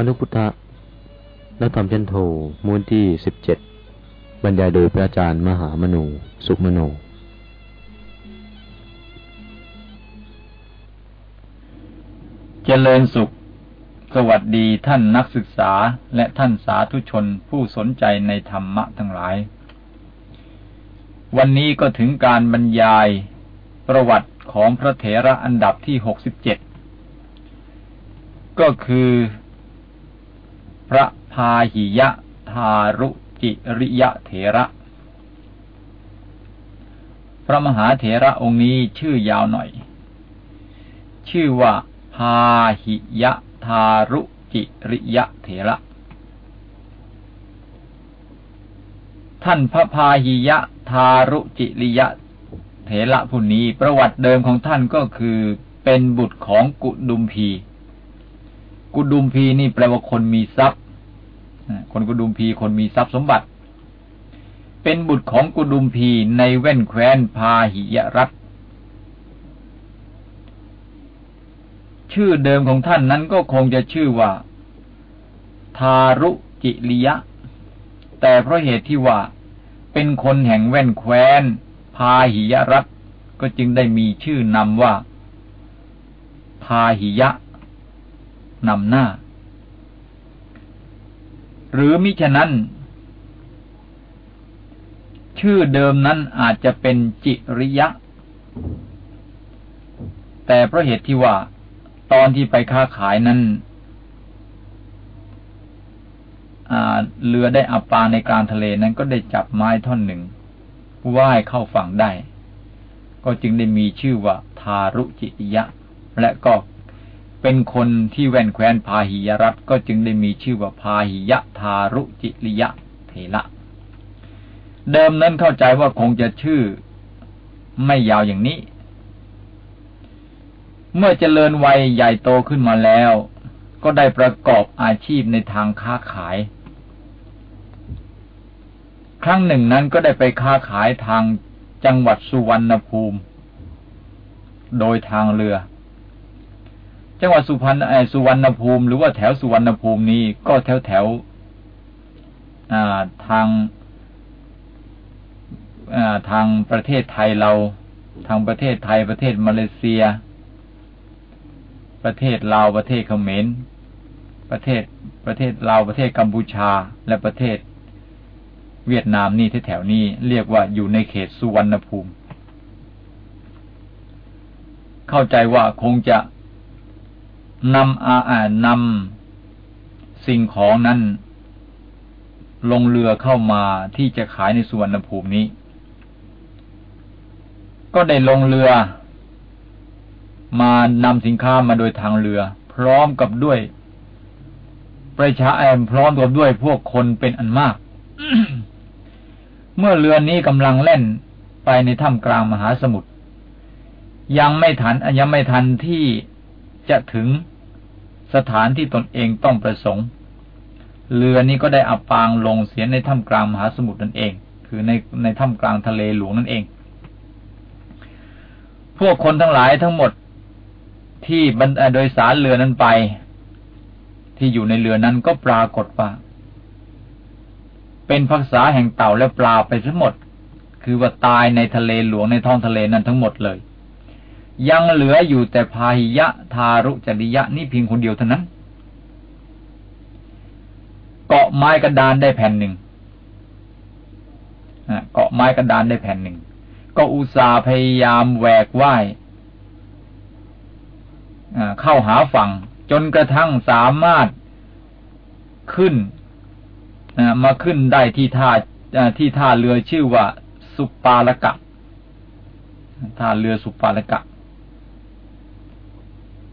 อนุพุทธะนักธรรมเชนโทมูลที่สิบเจ็ดบรรยายโดยพระอาจารย์มหามนู สุขมโน เจริญสุข สวัสดีท่านนักศึกษาและท่านสาธุชนผู้สนใจในธรรมะทั้งหลาย วันนี้ก็ถึงการบรรยายประวัติของพระเถระอันดับที่หกสิบเจ็ดก็คือ พระพาหิยะทารุจิริยะเถระ พระมหาเถระองค์นี้ชื่อยาวหน่อย ชื่อว่าพาหิยะทารุจิริยะเถระ ท่านพระพาหิยะทารุจิริยะเถระผู้นี้ประวัติเดิมของท่านก็คือเป็นบุตรของกุดุมพี กุดุมพีนี่แปลว่าคนมีทรัพย์คนกุดุมพีคนมีทรัพย์สมบัติ เป็นบุตรของกุดุมพีในแว่นแคว้นพาหิยรัตชื่อเดิมของท่านนั้นก็คงจะชื่อว่า ทารุจิริยะ แต่เพราะเหตุที่ว่า เป็นคนแห่งแว่นแคว้น พาหิยรัตก็จึงได้มีชื่อนำว่า พาหิยะ นำหน้า หรือมิฉะนั้น ชื่อเดิมนั้นอาจจะเป็นจิริยะ แต่เพราะเหตุที่ว่า ตอนที่ไปค้าขายนั้นเรือได้อับปางในกลางทะเลนั้นก็ได้จับไม้ท่อนหนึ่งว่ายเข้าฝั่งได้ ก็จึงได้มีชื่อว่าทารุจิยะ และก็ เป็นคนที่แว่นแคว้นพาหิยรัตก็จึงได้มีชื่อว่าพาหิยะทารุจิริยะเทระเดิมนั้นเข้าใจว่าคงจะชื่อไม่ยาวอย่างนี้ เมื่อเจริญวัยใหญ่โตขึ้นมาแล้ว ก็ได้ประกอบอาชีพในทางค้าขาย ครั้งหนึ่งนั้นก็ได้ไปค้าขายทางจังหวัดสุวรรณภูมิ โดยทางเรือ จังหวัดสุพรรณสุวรรณภูมิ หรือว่าแถวสุวรรณภูมินี้ก็แถวแถวทางทางประเทศไทยเรา ทางประเทศไทยประเทศมาเลเซีย ประเทศลาวประเทศเขมรประเทศประเทศลาวประเทศกัมพูชาและประเทศเวียดนามนี่ที่แถวนี้ เรียกว่าอยู่ในเขตสุวรรณภูมิ เข้าใจว่าคงจะ นำอาอานำสิ่งของนั้น ลงเรือเข้ามาที่จะขายในสุวรรณภูมินี้ ก็ได้ลงเรือ มานำสินค้ามาโดยทางเรือ พร้อมกับด้วย ประชาแอมพร้อมกับด้วยพวกคนเป็นอันมาก เมื่อเรือนี้กำลังเล่นไปในถ้ำกลางมหาสมุทรยังไม่ทันยังไม่ทันที่ จะถึงสถานที่ตนเองต้องประสงค์ เรือนี้ก็ได้อับปางลงเสียในถ้ำกลางมหาสมุทรนั่นเอง คือในในถ้ำกลางทะเลหลวงนั่นเอง พวกคนทั้งหลายทั้งหมดที่บรรโดยสารเรือนั้นไป ที่อยู่ในเรือนั้นก็ปรากฏว่าเป็นภาษาแห่งเต่าและปลาไปทั้งหมด คือว่าตายในทะเลหลวงในท้องทะเลนั้นทั้งหมดเลย ยังเหลืออยู่แต่พาหิยะทารุจริยะนี่เพียงคนเดียวเท่านั้น เกาะไม้กระดานได้แผ่นหนึ่งเกาะไม้กระดานได้แผ่นหนึ่ง ก็อุตส่าห์พยายามแหวกว่ายเข้าหาฝั่ง จนกระทั่งสามารถขึ้นมาขึ้นได้ที่ท่าที่ท่าเรือชื่อว่า สุปาลกะท่าเรือสุปาลกะ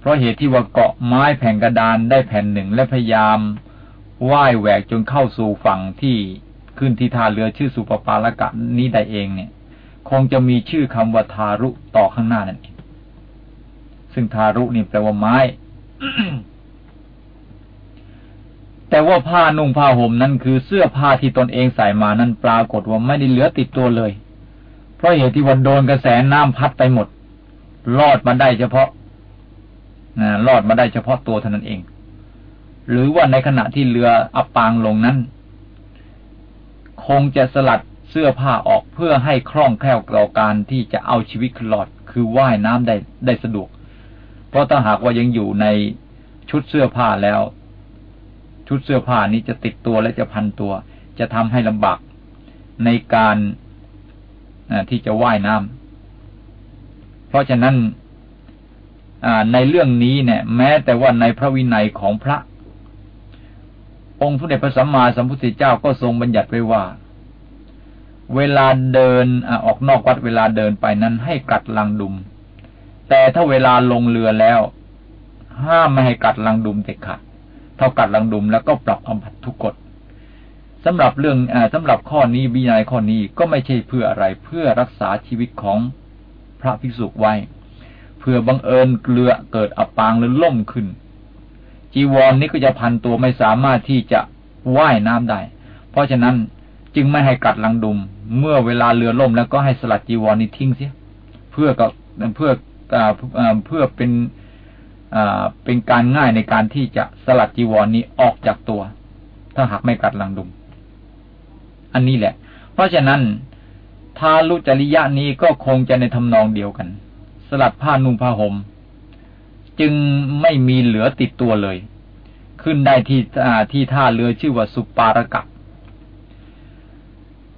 ราะเหตุที่ว่าเกาะไม้แผ่นกระดานได้แผ่นหนึ่งและพยายามว่ายแหวกจนเข้าสู่ฝั่งที่ขึ้นที่ท่าเรือชื่อสุปปาละกะนี้ได้เองเนี่ย คงจะมีชื่อคำว่าทารุต่อข้างหน้านั่นเองซึ่งทารุนี่แปลว่าไม้ แต่ว่าผ้านุ่งผ้าห่มนั้นคือเสื้อผ้าที่ตนเองใส่มานั้นปรากฏว่าไม่ได้เหลือติดตัวเลย เพราะเหตุที่วันโดนกระแสน้ำพัดไปหมด รอดมาได้เฉพาะ รอดมาได้เฉพาะตัวเท่านั้นเอง หรือว่าในขณะที่เรืออับปางลงนั้น คงจะสลัดเสื้อผ้าออกเพื่อให้คล่องแคล่วต่อการที่จะเอาชีวิตขึ้นรอดคือว่ายน้ำได้ได้สะดวก เพราะถ้าหากว่ายังอยู่ในชุดเสื้อผ้าแล้ว ชุดเสื้อผ้านี้จะติดตัวและจะพันตัว จะทำให้ลำบากในการที่จะว่ายน้ำเพราะฉะนั้น ในเรื่องนี้เนี่ย แม้แต่ว่าในพระวินัยของพระ องค์พระเดชพระสัมมาสัมพุทธเจ้าก็ทรงบัญญัติไว้ว่า เวลาเดินออกนอกวัดเวลาเดินไปนั้นให้กัดลังดุม แต่ถ้าเวลาลงเรือแล้ว ห้ามไม่ให้กัดลังดุมเด็ดขาดเท่ากัดลังดุมแล้วก็ปรับอภัตทุกกฎสำหรับเรื่องอสำหรับข้อนี้วินัยข้อนี้ก็ไม่ใช่เพื่ออะไรเพื่อรักษาชีวิตของพระภิกษุไว้ เพื่อบังเอิญเกลือเกิดอับปางหรือล่มขึ้น จีวรนนี้ก็จะพันตัวไม่สามารถที่จะว่ายน้ำได้ เพราะฉะนั้นจึงไม่ให้กัดลังดุม เมื่อเวลาเรือล่มแล้วก็ให้สลัดจีวรนนี้ทิ้งเสีย เพื่อกับเพื่อเพื่อเป็นเป็นการง่ายในการที่จะสลัดจีวรนนี้ออกจากตัว ถ้าหากไม่กัดลังดุม อันนี้แหละ เพราะฉะนั้นทาลุจริยะนี้ก็คงจะในทำนองเดียวกัน สลัดผ้านุ่งผ้าหม่มจึงไม่มีเหลือติดตัวเลย ขึ้นได้ที่ที่ท่าเรือชื่อว่าสุปารกะ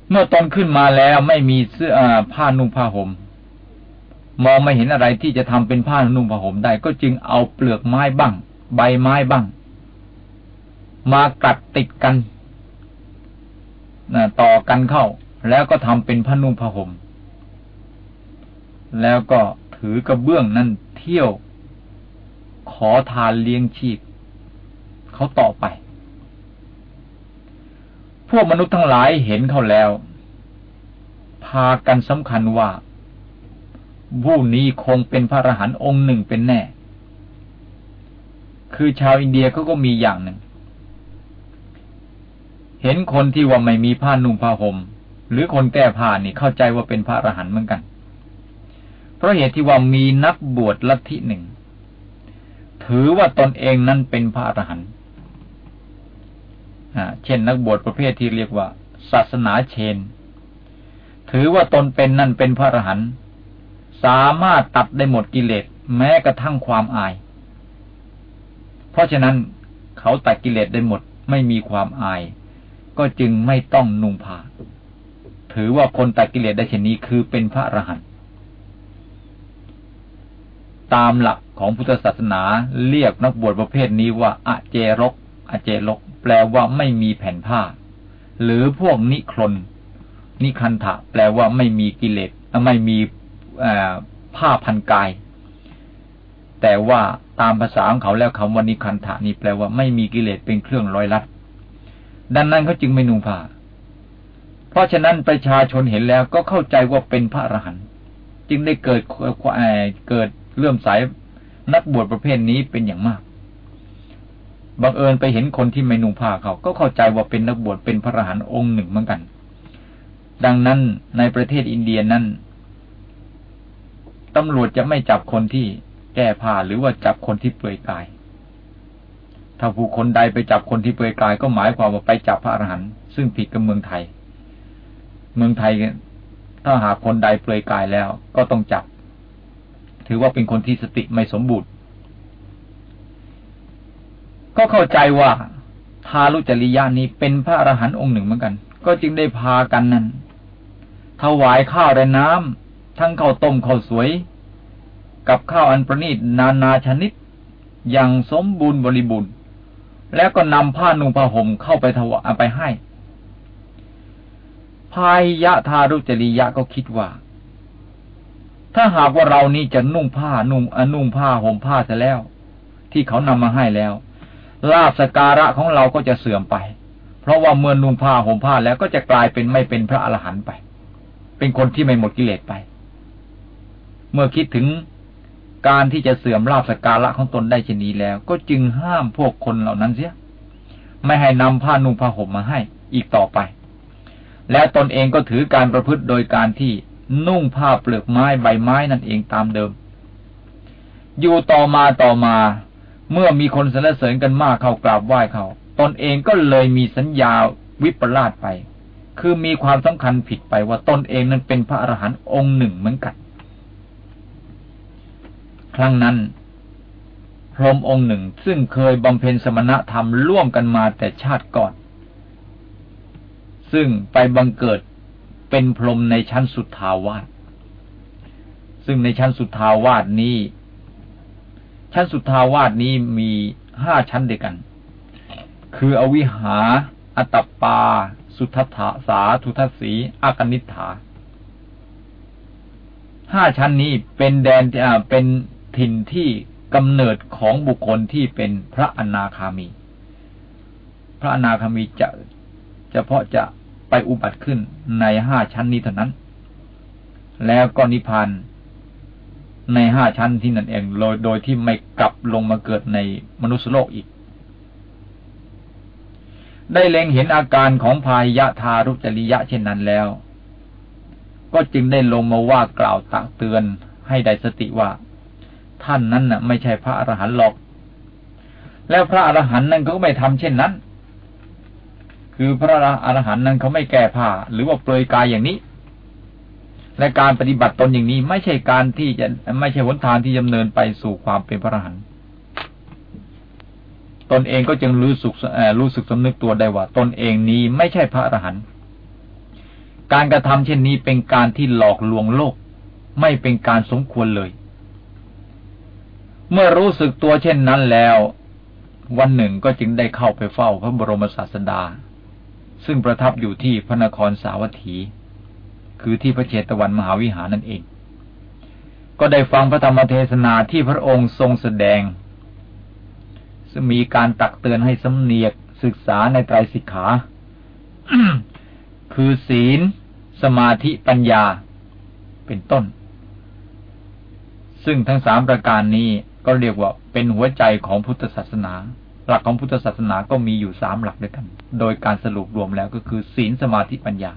เมื่อตอนขึ้นมาแล้วไม่มีเสื้อผ้านุ่งผ้าหม่มมองไม่เห็นอะไรที่จะทำเป็นผ้านุ่งผ้าห่มได้ ก็จึงเอาเปลือกไม้บ้าง ใบไม้บ้าง มากัดติดกันต่อกันเข้า แล้วก็ทำเป็นผ้านุ่งผ้าห่มแล้วก็ ถือกระเบื้องนั้นเที่ยว ขอทานเลี้ยงชีพเขาต่อไป พวกมนุษย์ทั้งหลายเห็นเขาแล้ว พากันสำคัญว่าผู้นี้คงเป็นพระอรหันต์องค์หนึ่งเป็นแน่ คือชาวอินเดียเขาก็มีอย่างหนึ่ง เห็นคนที่ว่าไม่มีผ้านุ่งผ้าห่มหรือคนแก้ผ้านี่เข้าใจว่าเป็นพระอรหันต์เหมือนกัน เพราะเหตุที่ว่ามีนักบวชลัทธิหนึ่ง ถือว่าตนเองนั้นเป็นพระอรหันต์เช่นนักบวชประเภทที่เรียกว่า ศาสนาเชน ถือว่าตนเป็นนั่นเป็นพระอรหันต์สามารถตัดได้หมดกิเลสแม้กระทั่งความอาย เพราะฉะนั้นเขาตัดกิเลสได้หมดไม่มีความอาย ก็จึงไม่ต้องนุ่งผ้าถือว่าคนตัดกิเลสได้เช่นนี้คือเป็นพระอรหันต์ ตามหลักของพุทธศาสนาเรียกนักบวชประเภทนี้ว่าอเจรกอเจรก แปลว่าไม่มีแผ่นผ้า หรือพวกนิครนนิคันถะแปลว่าไม่มีกิเลสไม่มีผ้าพันกาย แต่ว่าตามภาษาของเขาแล้วคำว่านิคันถะนี้แปลว่าไม่มีกิเลสเป็นเครื่องร้อยลัดดังนั้นเขาจึงไม่นุ่งผ้า เพราะฉะนั้นประชาชนเห็นแล้วก็เข้าใจว่าเป็นพระอรหันต์จึงได้เกิดเกิด เลื่อมใสนักบวชประเภทนี้เป็นอย่างมาก บังเอิญไปเห็นคนที่ไม่นุ่งผ้าเขา ก็เข้าใจว่าเป็นนักบวชเป็นพระอรหันต์องค์หนึ่งเหมือนกัน ดังนั้นในประเทศอินเดียนั้นตำรวจจะไม่จับคนที่แก้ผ้าหรือว่าจับคนที่เปลือยกาย ถ้าผู้คนใดไปจับคนที่เปลือยกาย ก็หมายความว่าไปจับพระอรหันต์ซึ่งผิดกับเมืองไทย เมืองไทยถ้าหากคนใดเปลือยกายแล้ว ก็ต้องจับ ถือว่าเป็นคนที่สติไม่สมบูรณ์ ก็เข้าใจว่าทารุจริยานี้เป็นพระอรหันต์องค์หนึ่งเหมือนกัน ก็จึงได้พากันนั้นถวายข้าวและน้ำทั้งข้าวต้มข้าวสวย กับข้าวอันประณีตนานาชนิด อย่างสมบูรณ์บริบูรณ์ แล้วก็นำผ้านุ่งผ้าห่มเข้าไปถวายไปให้พายยะทารุจริยะก็คิดว่า ถ้าหากว่าเรานี้จะนุ่งผ้านุ่งอนุ่งผ้าห่มผ้าเสร็จแล้ว ที่เขานำมาให้แล้วลาบสการะของเราก็จะเสื่อมไป เพราะว่าเมื่อนุ่งผ้าห่มผ้าแล้วก็จะกลายเป็นไม่เป็นพระอรหันต์ไป เป็นคนที่ไม่หมดกิเลสไป เมื่อคิดถึงการที่จะเสื่อมลาภสการะของตนได้เช่นนี้แล้ว ก็จึงห้ามพวกคนเหล่านั้นเสีย ไม่ให้นำผ้านุ่งผ้าห่มมาให้อีกต่อไป และตนเองก็ถือการประพฤติโดยการที่ นุ่งผ้าเปลือกไม้ใบไม้นั่นเองตามเดิม อยู่ต่อมาต่อมา เมื่อมีคนสรรเสริญกันมากเข้ากราบไหว้เขา ตนเองก็เลยมีสัญญาวิปลาสไป คือมีความสำคัญผิดไปว่าตนเองนั้นเป็นพระอรหันต์องค์หนึ่งเหมือนกัน ครั้งนั้น พรหมองค์หนึ่งซึ่งเคยบำเพ็ญสมณธรรมร่วมกันมาแต่ชาติก่อน ซึ่งไปบังเกิด เป็นพรหมในชั้นสุดทาวาสซึ่งในชั้นสุดทาวาสนี้ ชั้นสุดทาวาสนี้มีห้าชั้นเดียวกัน คืออวิหา อัตปา สุทัศสาทุทัศีอากนิฐาห้าชั้นนี้เป็นแดนเป็นถิ่นที่กำเนิดของบุคคลที่เป็นพระอนาคามี พระอนาคามีจะเฉพาะจะ อุบัติขึ้นในห้าชั้นนี้เท่านั้น แล้วก็นิพพานในห้าชั้นที่นั่นเองโดยโดยที่ไม่กลับลงมาเกิดในมนุษยโลกอีก ได้เล็งเห็นอาการของพายะทารุจริยะเช่นนั้นแล้ว ก็จึงได้ลงมาว่ากล่าวตักเตือนให้ได้สติว่า ท่านนั้นน่ะ ไม่ใช่พระอรหันต์หรอก แล้วพระอรหันต์นั้นก็ไม่ทำเช่นนั้น คือพระอรหันต์นั้นเขาไม่แก้ผ้า หรือว่าเปลือยกายอย่างนี้ และการปฏิบัติตนอย่างนี้ไม่ใช่การที่จะไม่ใช่หนทางที่ดำเนินไปสู่ความเป็นพระอรหันต์ตนเองก็จึงรู้สึกรู้สึกสำนึกตัวได้ว่า ตนเองนี้ไม่ใช่พระอรหันต์การกระทำเช่นนี้เป็นการที่หลอกลวงโลก ไม่เป็นการสมควรเลย เมื่อรู้สึกตัวเช่นนั้นแล้ว วันหนึ่งก็จึงได้เข้าไปเฝ้าพระบรมศาสดา ซึ่งประทับอยู่ที่พระนครสาวัตถี คือที่พระเจตวันมหาวิหารนั่นเอง ก็ได้ฟังพระธรรมเทศนาที่พระองค์ทรงแสดง ซึ่งมีการตักเตือนให้สำเนียกศึกษาในไตรสิกขา คือศีล สมาธิปัญญา เป็นต้น ซึ่งทั้งสามประการนี้ก็เรียกว่าเป็นหัวใจของพุทธศาสนา หลักของพุทธศาสนาก็มีอยู่สามหลักด้วยกัน โดยการสรุปรวมแล้วก็คือ ศีลสมาธิปัญญา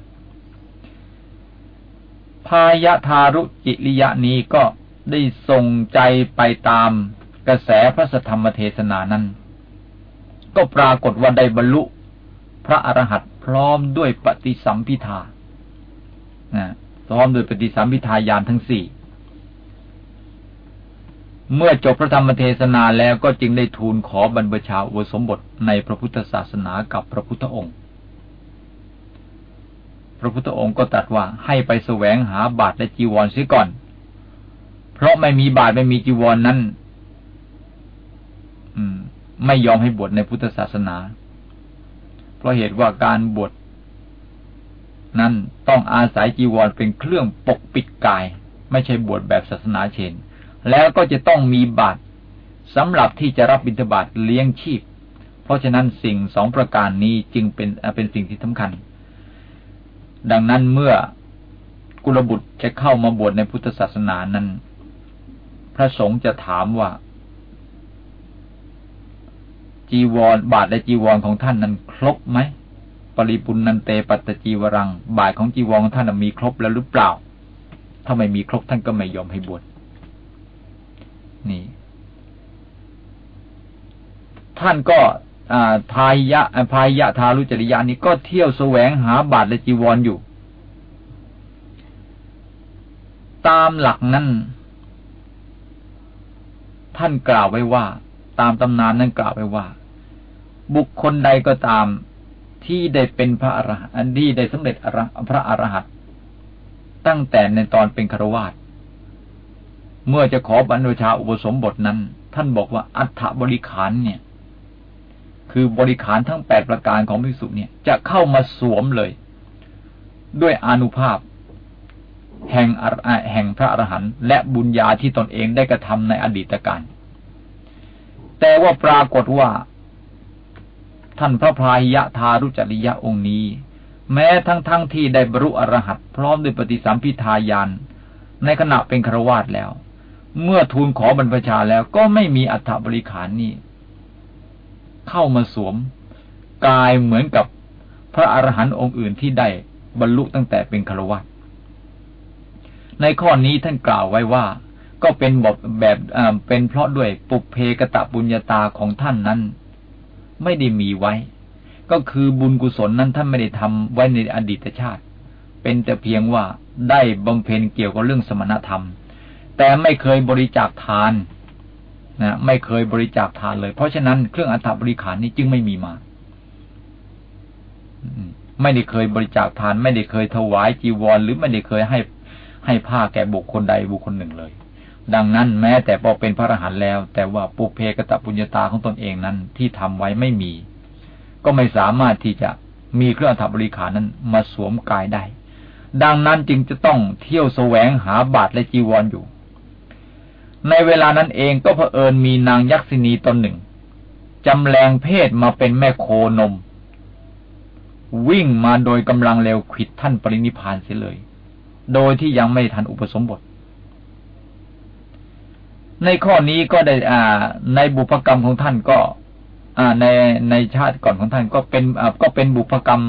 พายะทารุจิริยะนี้ก็ได้ส่งใจไปตามกระแสพระธรรมเทศนานั้น ก็ปรากฏว่าได้บรรลุ พระอรหันต์พร้อมด้วยปฏิสัมพิทาพร้อมด้วยปฏิสัมพิทายานทั้งสี่ เมื่อจบพระธรรมเทศนาแล้วก็จึงได้ทูลขอบรรพชาอุสมบทในพระพุทธศาสนากับพระพุทธองค์ พระพุทธองค์ก็ตรัสว่าให้ไปแสวงหาบาตรและจีวรเสียก่อน เพราะไม่มีบาตรไม่มีจีวรนนั้น อืม ไม่ยอมให้บวชในพุทธศาสนา เพราะเหตุว่าการบวชนั้นต้องอาศัยจีวรเป็นเครื่องปกปิดกาย ไม่ใช่บวชแบบศาสนาเชน แล้วก็จะต้องมีบาตรสำหรับที่จะรับบิณฑบาตเลี้ยงชีพ เพราะฉะนั้นสิ่งสองประการนี้จึงเป็นเป็นสิ่งที่สำคัญ ดังนั้นเมื่อกุลบุตรจะเข้ามาบวชในพุทธศาสนานั้น พระสงฆ์จะถามว่า จีวรบาทและจีวรของท่านนั้นครบไหมปริปุนันเตปัตจีวรัง บาทของจีวรของท่านมีครบแล้วหรือเปล่า ถ้าไม่มีครบท่านก็ไม่ยอมให้บวช นี่ ท่านก็พายะพายะทารุจริยานี้ก็เที่ยวแสวงหาบาทและจีวรออยู่ ตามหลักนั้น ท่านกล่าวไว้ว่า ตามตำนานนั้นกล่าวไว้ว่า บุคคลใดก็ตามที่ได้เป็นพระอรหันต์ที่ได้สำเร็จพระอรหันต์ตั้งแต่ในตอนเป็นครวาต เมื่อจะขอบรรพชาอุปสมบทนั้น ท่านบอกว่าอัฐบริขารเนี่ย คือบริขารทั้งแปดประการของพิสุเนี่ย จะเข้ามาสวมเลย ด้วยอนุภาพ แห่งแห่งพระอรหันต์และบุญญาที่ตนเองได้กระทำในอดีตการแต่ว่าปรากฏว่า ท่านพระพาหิยะทารุจริยะองค์นี้ แม้ทั้งๆทที่ได้บรรลุอรหัตพร้อมด้วยปฏิสัมพิทายานในขณะเป็นครวาสแล้ว เมื่อทูลขอบรรพชาแล้วก็ไม่มีอัฐบริขารนี้เข้ามาสวม กายเหมือนกับพระอรหันต์องค์อื่นที่ได้บรรลุตั้งแต่เป็นคารวะในข้อนี้ท่านกล่าวไว้ว่า ก็เป็นแบบแบบเป็นเพราะด้วยปุเพกตะบุญญาตาของท่านนั้น ไม่ได้มีไว้ ก็คือบุญกุศลนั้นท่านไม่ได้ทำไว้ในอดีตชาติ เป็นแต่เพียงว่าได้บำเพ็ญเกี่ยวกับเรื่องสมณธรรม แต่ไม่เคยบริจาคทานนะไม่เคยบริจาคทานเลย เพราะฉะนั้นเครื่องอัฐบริขารนี้จึงไม่มีมาไม่ได้เคยบริจาคทาน ไม่ได้เคยถวายจีวร หรือไม่ได้เคยให้ให้ผ้าแก่บุคคลใดบุคคลหนึ่งเลย ดังนั้นแม้แต่พอเป็นพระอรหันต์แล้ว แต่ว่าปุเพกตปุญญาตาของตนเองนั้น ที่ทำไว้ไม่มี ก็ไม่สามารถที่จะมีเครื่องอัฐบริขารนั้นมาสวมกายได้ ดังนั้นจึงจะต้องเที่ยวแสวงหาบาตรและจีวรออยู่ ในเวลานั้นเองก็เผอิญมีนางยักษินีตนหนึ่ง จำแรงเพศมาเป็นแม่โคนม วิ่งมาโดยกำลังเร็วขิดท่านปรินิพานเสียเลย โดยที่ยังไม่ทันอุปสมบท ในข้อนี้ก็ได้อ่า ในบุพกรรมของท่านก็ อ่า ในในชาติก่อนของท่านก็เป็นอ่าก็เป็นบุพกรรม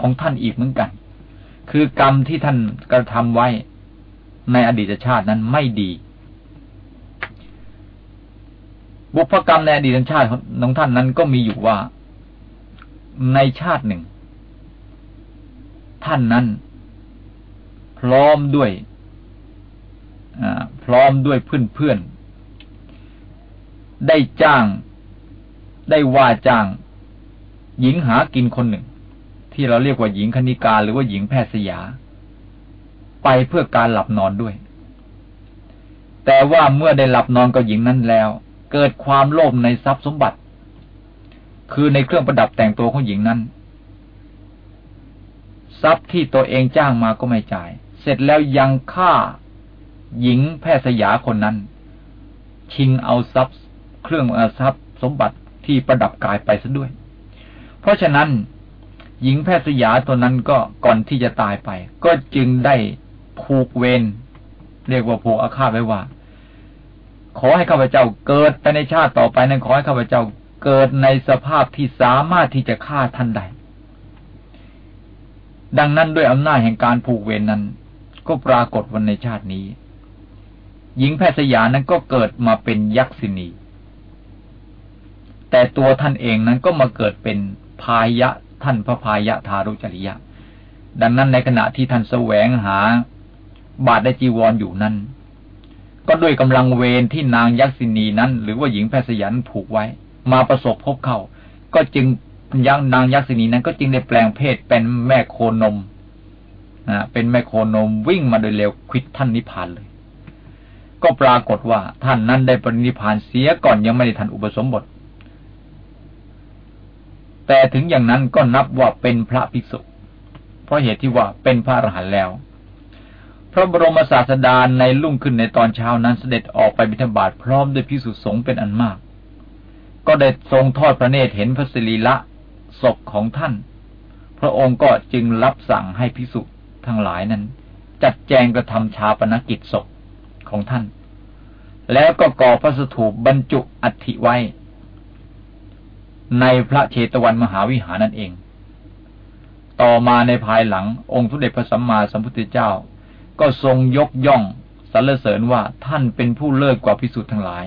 ของท่านอีกเหมือนกัน คือกรรมที่ท่านกระทำไว้ในอดีตชาตินั้นไม่ดี บุพกรรมในอดีตชาติของท่านนั้นก็มีอยู่ว่า ในชาติหนึ่ง ท่านนั้น พร้อมด้วยพร้อมด้วยเพื่อนเพื่อนได้จ้าง ได้ว่าจ้าง หญิงหากินคนหนึ่ง ที่เราเรียกว่าหญิงคณิกาหรือว่าหญิงแพทย์สยา ไปเพื่อการหลับนอนด้วย แต่ว่าเมื่อได้หลับนอนกับหญิงนั้นแล้ว เกิดความโลภในทรัพย์สมบัติ คือในเครื่องประดับแต่งตัวของหญิงนั้น ทรัพย์ที่ตัวเองจ้างมาก็ไม่จ่าย เสร็จแล้วยังฆ่าหญิงแพทย์สยาคนนั้น ชิงเอาทรัพย์ เครื่องทรัพย์สมบัติที่ประดับกายไปซะด้วย เพราะฉะนั้นหญิงแพทย์สยาตัวนั้นก็ก่อนที่จะตายไป ก็จึงได้ผูกเวรเรียกว่าผูกอาฆาตไว้ว่า ขอให้ข้าพเจ้าเกิดไปในชาติต่อไปนั้นขอให้ข้าพเจ้าเกิดในสภาพที่สามารถที่จะฆ่าท่านได้ ดังนั้นด้วยอำนาจแห่งการผูกเวรนนั้น ก็ปรากฏวันในชาตินี้ หญิงแพทย์สยานั้นก็เกิดมาเป็นยักษินี แต่ตัวท่านเองนั้นก็มาเกิดเป็นพายะท่านพระพายะทารุจริยะ ดังนั้นในขณะที่ท่านแสวงหาบาทได้จีวรออยู่นั้น ก็ด้วยกำลังเวรที่นางยักษินีนั้น หรือว่าหญิงแพทย์สยานผูกไว้ มาประสบพบเข้าก็จึงยังนางยักษินีนั้น ก็จึงได้แปลงเพศเป็นแม่โคนมนะเป็นแม่โคนมวิ่งมาโดยเร็วควิดท่านนิพพานเลย ก็ปรากฏว่าท่านนั้นได้ปรินิพพานเสียก่อนยังไม่ได้ทันอุปสมบท แต่ถึงอย่างนั้นก็นับว่าเป็นพระภิกษุ เพราะเหตุที่ว่าเป็นพระอรหันต์แล้ว ระบรมศาสดาในลุ่งขึ้นในตอนเช้านั้นเสด็จออกไปบิณฑบาตพร้อมด้วยภิกษุสงฆ์เป็นอันมาก ก็ได้ทรงทอดพระเนตรเห็นพระสิริละศพของท่าน พระองค์ก็จึงรับสั่งให้พิสุทั้งหลายนั้น จัดแจงกระทำชาปนกิจศพของท่าน แล้วก็ก่อพระสถูปบรรจุอัฐิไว้ ในพระเชตวันมหาวิหารนั่นเอง ต่อมาในภายหลังองค์ทุเดชพระสัมมาสัมพุทธเจ้า ก็ทรงยกย่องสรรเสริญว่าท่านเป็นผู้เลิศกว่าพิสุทธ์ทั้งหลาย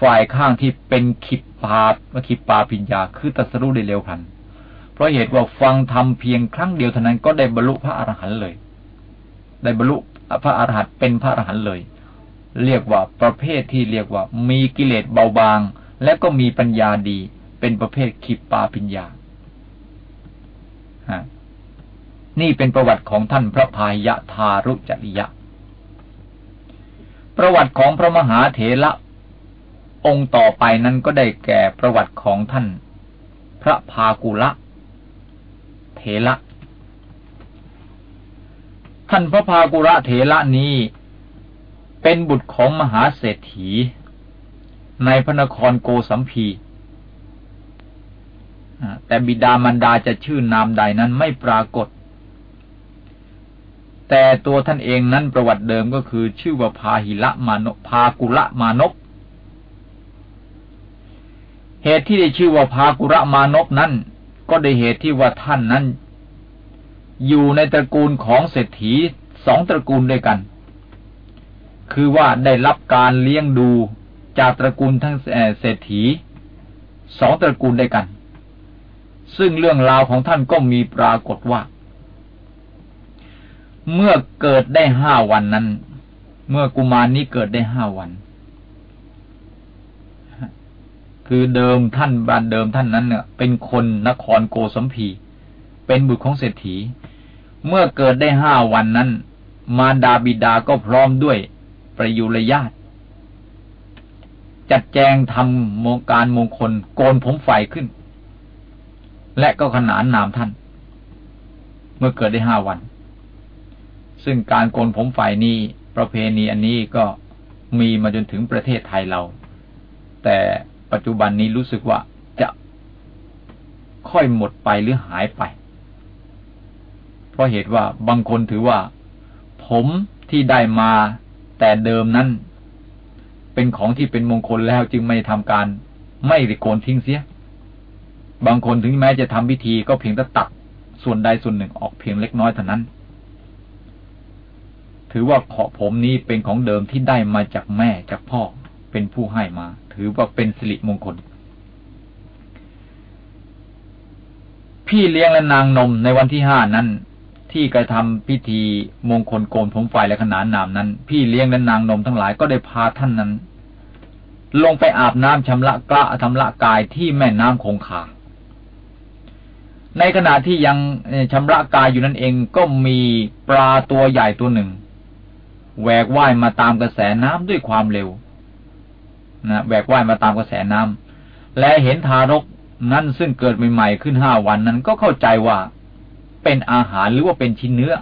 ฝ่ายข้างที่เป็นขิปปาขิปปาปิญญาคือตัสรู้ได้เร็วพัน เพราะเหตุว่าฟังทำเพียงครั้งเดียวเท่านั้นก็ได้บรรลุพระอรหันต์เลย ได้บรรลุพระอรหันต์เป็นพระอรหันต์เลย เรียกว่าประเภทที่เรียกว่ามีกิเลสเบาบาง และก็มีปัญญาดี เป็นประเภทขิปปาปิญญา นี่เป็นประวัติของท่านพระพายะทารุจริยะ ประวัติของพระมหาเถระองค์ต่อไปนั้นก็ได้แก่ประวัติของท่าน พระพากุละเถระท่านพระพากุระเถระนี้เป็นบุตรของมหาเศรษฐี ในพระนครโกสัมพี แต่บิดามารดาจะชื่อนามใดนั้นไม่ปรากฏ แต่ตัวท่านเองนั้นประวัติเดิมก็คือ ชื่อว่าพาหิละมานพากุละมานพเหตุที่ได้ชื่อว่าพากุระมานพนั้น ก็ได้เหตุที่ว่าท่านนั้น อยู่ในตระกูลของเศรษฐีสองตระกูลด้วยกัน คือว่าได้รับการเลี้ยงดูจากตระกูลทั้งเศรษฐีสองตระกูลด้วยกัน ซึ่งเรื่องราวของท่านก็มีปรากฏว่า เมื่อเกิดได้ห้าวันนั้น เมื่อกุมารนี้เกิดได้ห้าวัน คือเดิมท่านบ้านเดิมท่านนั้นเนี่ย เป็นคนนครโกสัมพี เป็นบุตรของเศรษฐี เมื่อเกิดได้ห้าวันนั้น มารดาบิดาก็พร้อมด้วยประยุรญาติ จัดแจงทำมงการมงคลโกนผมไฟขึ้น และก็ขนานนามท่าน เมื่อเกิดได้ห้าวัน ซึ่งการโกนผมไฟนี้ประเพณีอันนี้ก็มีมาจนถึงประเทศไทยเรา แต่ปัจจุบันนี้รู้สึกว่าจะค่อยหมดไปหรือหายไป เพราะเหตุว่าบางคนถือว่า ผมที่ได้มาแต่เดิมนั้น เป็นของที่เป็นมงคลแล้วจึงไม่ทำการไม่ได้โกนทิ้งเสีย บางคนถึงแม้จะทำพิธีก็เพียงแต่ตัดส่วนใดส่วนหนึ่งออกเพียงเล็กน้อยเท่านั้น ถือว่าขอผมนี้เป็นของเดิมที่ได้มาจากแม่จากพ่อเป็นผู้ให้มา ถือว่าเป็นสิริมงคล พี่เลี้ยงและนางนมในวันที่ห้านั้น ที่กระทำพิธีมงคลโกนผมไฟและขนานนามนั้น พี่เลี้ยงและนางนมทั้งหลายก็ได้พาท่านนั้น ลงไปอาบน้ำชำระกระทำละกายที่แม่น้ำคงคาในขณะที่ยังชำระกายอยู่นั่นเองก็มีปลาตัวใหญ่ตัวหนึ่ง แหวกว่ายมาตามกระแสน้ำด้วยความเร็วนะแหวกว่ายมาตามกระแสน้ำและเห็นทารกนั้นซึ่งเกิดใหม่ๆขึ้นห้าวันนั้นก็เข้าใจว่าเป็นอาหารหรือว่าเป็นชิ้นเนื้อ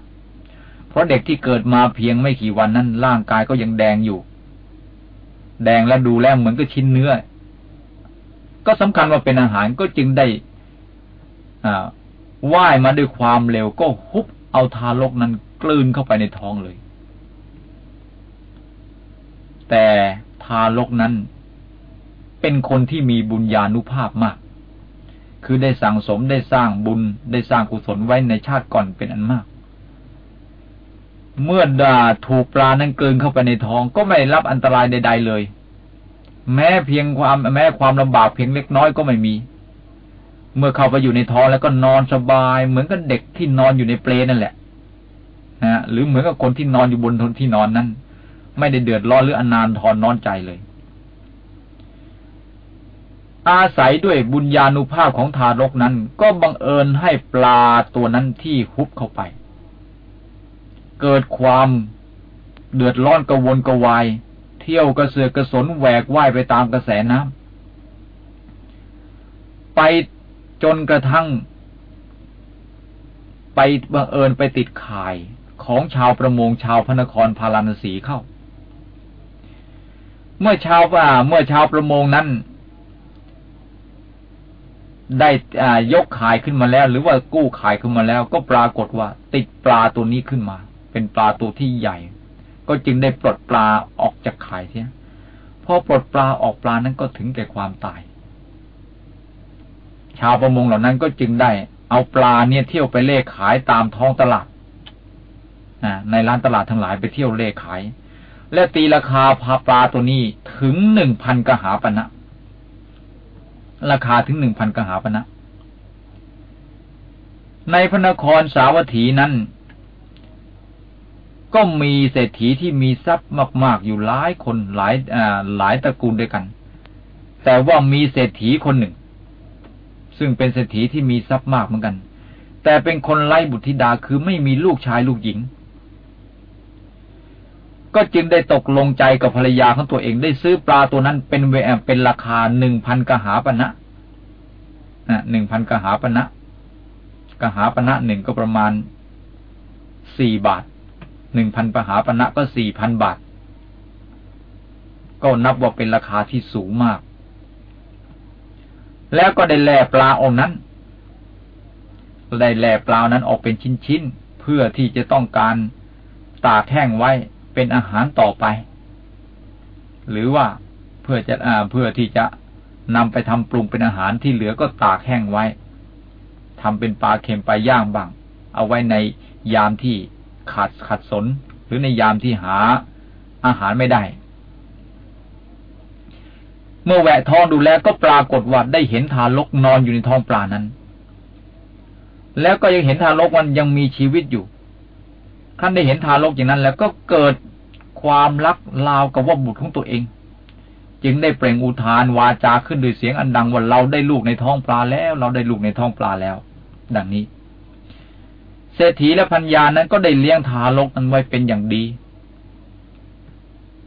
เพราะเด็กที่เกิดมาเพียงไม่กี่วันนั้น ร่างกายก็ยังแดงอยู่ แดงและดูแลเหมือนกับชิ้นเนื้อ ก็สำคัญว่าเป็นอาหารก็จึงได้อ่าว่ายมาด้วยความเร็วก็ฮุบเอาทารกนั้นกลืนเข้าไปในท้องเลย แต่ทารกนั้น เป็นคนที่มีบุญญาณุภาพมาก คือได้สั่งสมได้สร้างบุญได้สร้างกุศลไว้ในชาติก่อนเป็นอันมาก เมื่อด่าถูกปลานั้นเกินเข้าไปในท้องก็ไม่รับอันตรายใด ๆเลย แม้เพียงความแม้ความลำบากเพียงเล็กน้อยก็ไม่มี เมื่อเข้าไปอยู่ในท้องแล้วก็นอนสบาย เหมือนกับเด็กที่นอนอยู่ในเปลนั่นแหละนะหรือเหมือนกับคนที่นอนอยู่บนทนที่นอนนั้น ไม่ได้เดือดร้อนหรืออนานทอนนอนใจเลย อาศัยด้วยบุญญาณุภาพของทารกนั้น ก็บังเอิญให้ปลาตัวนั้นที่ฮุบเข้าไป เกิดความเดือดร้อนกระวนกระวาย เที่ยวกระเสือกกระสนแหวกว่ายไปตามกระแสน้ำไปจนกระทั่ง ไปบังเอิญไปติดข่ายของชาวประมงชาวพนครพาราณสีเข้า เมื่อชาวว่าเมื่อชาวประมงนั้น ได้ยกขายขึ้นมาแล้ว หรือว่ากู้ขายขึ้นมาแล้ว ก็ปรากฏว่า ติดปลาตัวนี้ขึ้นมา เป็นปลาตัวที่ใหญ่ ก็จึงได้ปลดปลาออกจากขายเสียพอปลดปลาออกปลานั้นก็ถึงแก่ความตาย ชาวประมงเหล่านั้นก็จึงได้ เอาปลาเนี่ยเที่ยวไปเล่ขายตามท้องตลาดในร้านตลาดทั้งหลายไปเที่ยวเล่ขาย และตีราคาพาปลาตัวนี้ถึงหนึ่งพันกหาปณะนะราคาถึงหนึ่งพันกหาปณะในพระนครสาวัตถีนั้น ก็มีเศรษฐีที่มีทรัพย์มาก ๆ อยู่หลายคนหลายหลายตระกูลด้วยกัน แต่ว่ามีเศรษฐีคนหนึ่ง ซึ่งเป็นเศรษฐีที่มีทรัพย์มากเหมือนกัน แต่เป็นคนไร้บุตรธิดาคือไม่มีลูกชายลูกหญิง ก็จึงได้ตกลงใจกับภรรยาของตัวเองได้ซื้อปลาตัวนั้นเป็นเวเป็นราคาหนึ่งพันกหาปณะหนึ่งพันกหาปณะกหาปณะหนึ่งก็ประมาณสี่บาทหนึ่งพันกหาปณะก็สี่พันบาท ก็นับว่าเป็นราคาที่สูงมาก แล้วก็ได้แล่ปลาองนั้นได้แล่ปลานั้นออกเป็นชิ้นๆเพื่อที่จะต้องการตากแห้งไว้ เป็นอาหารต่อไป หรือว่าเพื่อจะอ่าเพื่อที่จะนำไปทำปรุงเป็นอาหารที่เหลือก็ตากแห้งไว้ทำเป็นปลาเค็มปลาย่างบ้าง เอาไว้ในยามที่ขาดขัดสน หรือในยามที่หาอาหารไม่ได้ เมื่อแหวะท้องดูแลก็ปรากฏว่าได้เห็นทารกนอนอยู่ในท้องปลานั้น แล้วก็ยังเห็นทารกมันยังมีชีวิตอยู่ ท่านได้เห็นทารกอย่างนั้น แล้วก็เกิดความรักลาวกับว่าบุตรของตัวเอง จึงได้เปล่งอุทานวาจาขึ้นด้วยเสียงอันดังว่าเราได้ลูกในท้องปลาแล้ว เราได้ลูกในท้องปลาแล้ว ดังนี้ เศรษฐีและพัญญานั้นก็ได้เลี้ยงทารกนั้นไว้เป็นอย่างดี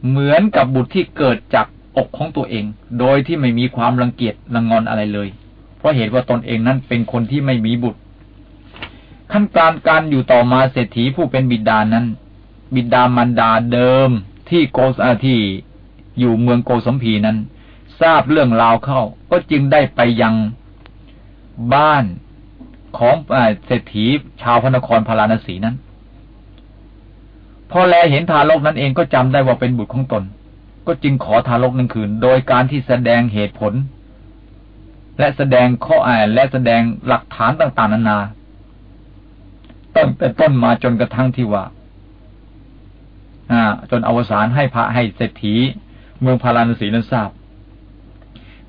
เหมือนกับบุตรที่เกิดจากอกของตัวเอง โดยที่ไม่มีความรังเกียจรังงอนอะไรเลย เพราะเหตุว่าตนเองนั้นเป็นคนที่ไม่มีบุตร ขั้นการการอยู่ต่อมาเศรษฐีผู้เป็นบิดานั้น บิดามันดาเดิมที่โกสอาที่อยู่เมืองโกสมพีนั้น ทราบเรื่องราวเข้า ก็จึงได้ไปยังบ้านของเศรษฐีชาวพระนครพาราณสีนั้น พอแลเห็นทารกนั้นเองก็จำได้ว่าเป็นบุตรของตน ก็จึงขอทารกนั้นคืน โดยการที่แสดงเหตุผล และแสดงข้ออ่านและแสดงหลักฐานต่าง ๆ นานา ตั้งแต่ต้นมาจนกระทั่งที่ว่าจนอวสานให้พระให้เศรษฐี เมืองพาราณสีนั้นทราบ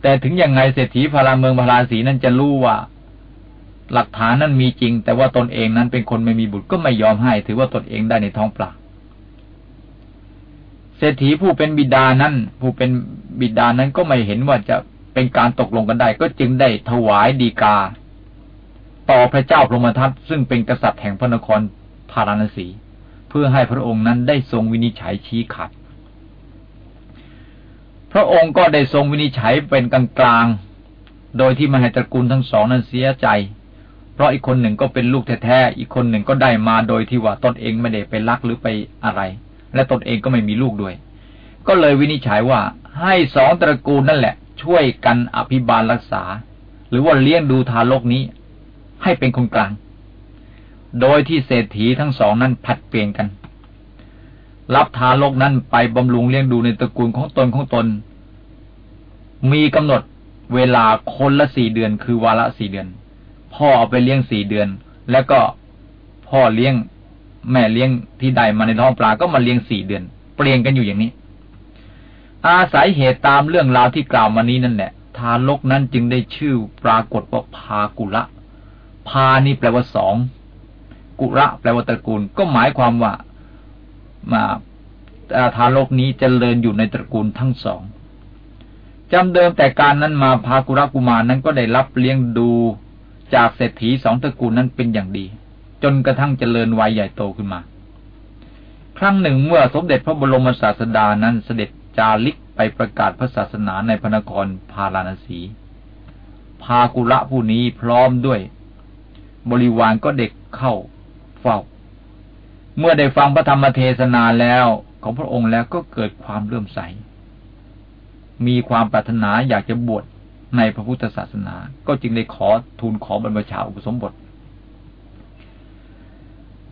แต่ถึงยังไงเศรษฐีพาราเมืองพาราสีนั้นจะรู้ว่า หลักฐานนั้นมีจริง แต่ว่าตนเองนั้นเป็นคนไม่มีบุตรก็ไม่ยอมให้ ถือว่าตนเองได้ในท้องปลาเศรษฐีผู้เป็นบิดานั้น ผู้เป็นบิดานั้นก็ไม่เห็นว่าจะเป็นการตกลงกันได้ ก็จึงได้ถวายดีกา ต่อพระเจ้าพรหมทัตซึ่งเป็นกษัตริย์แห่งพระนครพาราณสี เพื่อให้พระองค์นั้นได้ทรงวินิจฉัยชี้ขาดพระองค์ก็ได้ทรงวินิจฉัยเป็นกลางกลางโดยที่มหาตระกูลทั้งสองนั้นเสียใจ เพราะอีกคนหนึ่งก็เป็นลูกแท้ๆอีกคนหนึ่งก็ได้มาโดยที่ว่าตนเองไม่ได้ไปรักหรือไปอะไร และตนเองก็ไม่มีลูกด้วย ก็เลยวินิจฉัยว่าให้สองตระกูลนั่นแหละ ช่วยกันอภิบาลรักษา หรือว่าเลี้ยงดูทารกนี้ ให้เป็นคนกลาง โดยที่เศรษฐีทั้งสองนั้นผัดเปลี่ยนกัน รับทารกนั้นไปบำรุงเลี้ยงดูในตระกูลของตนของตน มีกำหนดเวลาคนละสี่เดือน คือวาระสี่เดือน พ่อเอาไปเลี้ยงสี่เดือน แล้วก็พ่อเลี้ยงแม่เลี้ยงที่ใดมาในท้องปลาก็มาเลี้ยงสี่เดือน เปลี่ยนกันอยู่อย่างนี้ อาศัยเหตุตามเรื่องราวที่กล่าวมานี้นั่นแหละทารกนั้นจึงได้ชื่อปรากฏว่าพากุละ พานี่แปลว่าสองกุระแปลว่าตระกูล ก็หมายความว่ามาทารกนี้จเจริญอยู่ในตระกูลทั้งสองจำเดิมแต่การนั้นมาพากุระกุมารนั้นก็ได้รับเลี้ยงดูจากเศรษฐีสองตระกูลนั้นเป็นอย่างดี จนกระทั่งเจริญวัยใหญ่โตขึ้นมา ครั้งหนึ่งเมื่อสมเด็จพระบรมศาสดานั้นเสด็จจาริกไปประกาศพระศาสนาในพระนครพาราณสี พากุระผู้นี้พร้อมด้วย บริวารก็เด็กเข้าเฝ้า เมื่อได้ฟังพระธรรมเทศนาแล้วของพระองค์แล้วก็เกิดความเลื่อมใส มีความปรารถนาอยากจะบวชในพระพุทธศาสนา ก็จึงได้ขอทูลขอบรรพชาอุปสมบท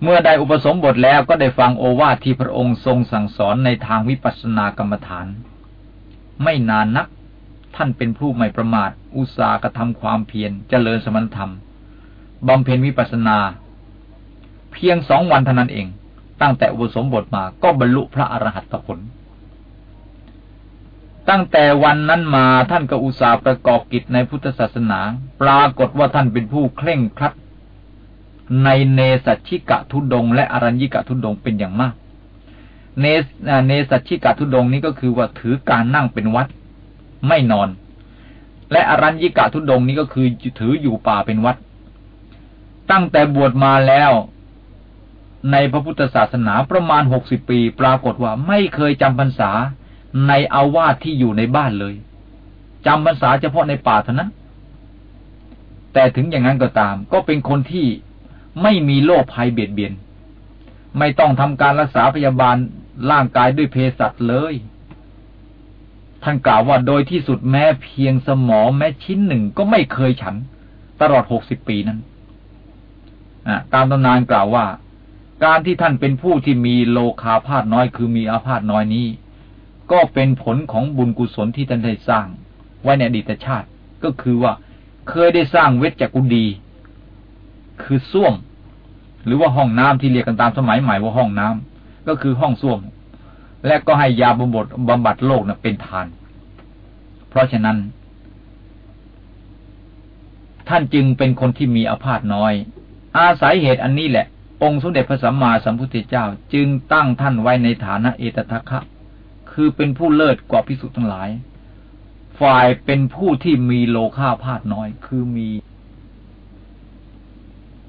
เมื่อได้อุปสมบทแล้วก็ได้ฟังโอวาทที่พระองค์ทรงสั่งสอนในทางวิปัสสนากรรมฐาน ไม่นานนักท่านเป็นผู้ไม่ประมาท อุตสาหกระทำความเพียรเจริญสมณธรรม บำเพ็ญวิปัสนา เพียงสองวันเท่านั้นเอง ตั้งแต่อุปสมบทมาก็บรรลุพระอรหัตผล ตั้งแต่วันนั้นมาท่านก็อุตสาห์ประกอบกิจในพุทธศาสนา ปรากฏว่าท่านเป็นผู้เคร่งครัด ในเนสัชิกะทุดง และอรัญญิกะทุดงเป็นอย่างมาก เนเนสัชิกะทุดงนี้ก็คือว่าถือการนั่งเป็นวัด ไม่นอน และอรัญญิกะทุดงนี้ก็คือถืออยู่ป่าเป็นวัด ตั้งแต่บวชมาแล้ว ในพระพุทธศาสนาประมาณหกสิบปีปรากฏว่าไม่เคยจำพรรษาในอาวาสที่อยู่ในบ้านเลยจำพรรษาเฉพาะในป่าเท่านั้น แต่ถึงอย่างนั้นก็ตาม ก็เป็นคนที่ไม่มีโรคภัยเบียดเบียน ไม่ต้องทำการรักษาพยาบาลร่างกายด้วยเภสัชเลย ท่านกล่าวว่าโดยที่สุดแม้เพียงสมอแม้ชิ้นหนึ่งก็ไม่เคยฉัน ตลอดหกสิบปีนั้น ตามตำนานกล่าวว่า การที่ท่านเป็นผู้ที่มีโลคาพาธน้อยคือมีอาพาธน้อยนี้ ก็เป็นผลของบุญกุศลที่ท่านได้สร้าง ไว้ในอดีตชาติ ก็คือว่าเคยได้สร้างเวชจักุดี คือส้วม หรือว่าห้องน้ำที่เรียกกันตามสมัยใหม่ว่าห้องน้ำก็คือห้องส้วม และก็ให้ยาบำบัดบำบัดโรคนะเป็นทาน เพราะฉะนั้น ท่านจึงเป็นคนที่มีอาพาธน้อย อาศัยเหตุอันนี้แหละ องค์สมเด็จพระสัมมาสัมพุทธเจ้า จึงตั้งท่านไว้ในฐานะเอตทัคคะคือเป็นผู้เลิศกว่าพิสุทั้งหลาย ฝ่ายเป็นผู้ที่มีโลค่าพาธน้อย คือมี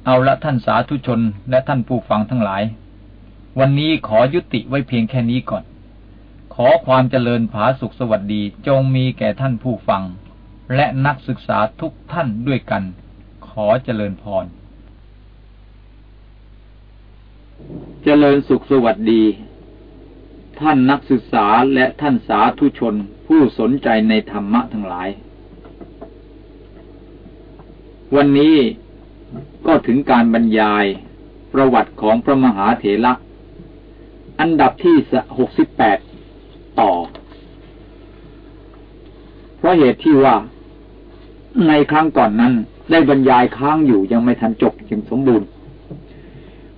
เอาละท่านสาธุชนและท่านผู้ฟังทั้งหลาย วันนี้ขอยุติไว้เพียงแค่นี้ก่อน ขอความเจริญผาสุขสวัสดีจงมีแก่ท่านผู้ฟัง และนักศึกษาทุกท่านด้วยกัน ขอเจริญพร เจริญสุขสวัสดี ท่านนักศึกษาและท่านสาธุชนผู้สนใจในธรรมะทั้งหลาย วันนี้ก็ถึงการบรรยายประวัติของพระมหาเถระอันดับที่หกสิบแปดต่อ เพราะเหตุที่ว่าในครั้งก่อนนั้นได้บรรยายค้างอยู่ยังไม่ทันจบจึงสมบูรณ์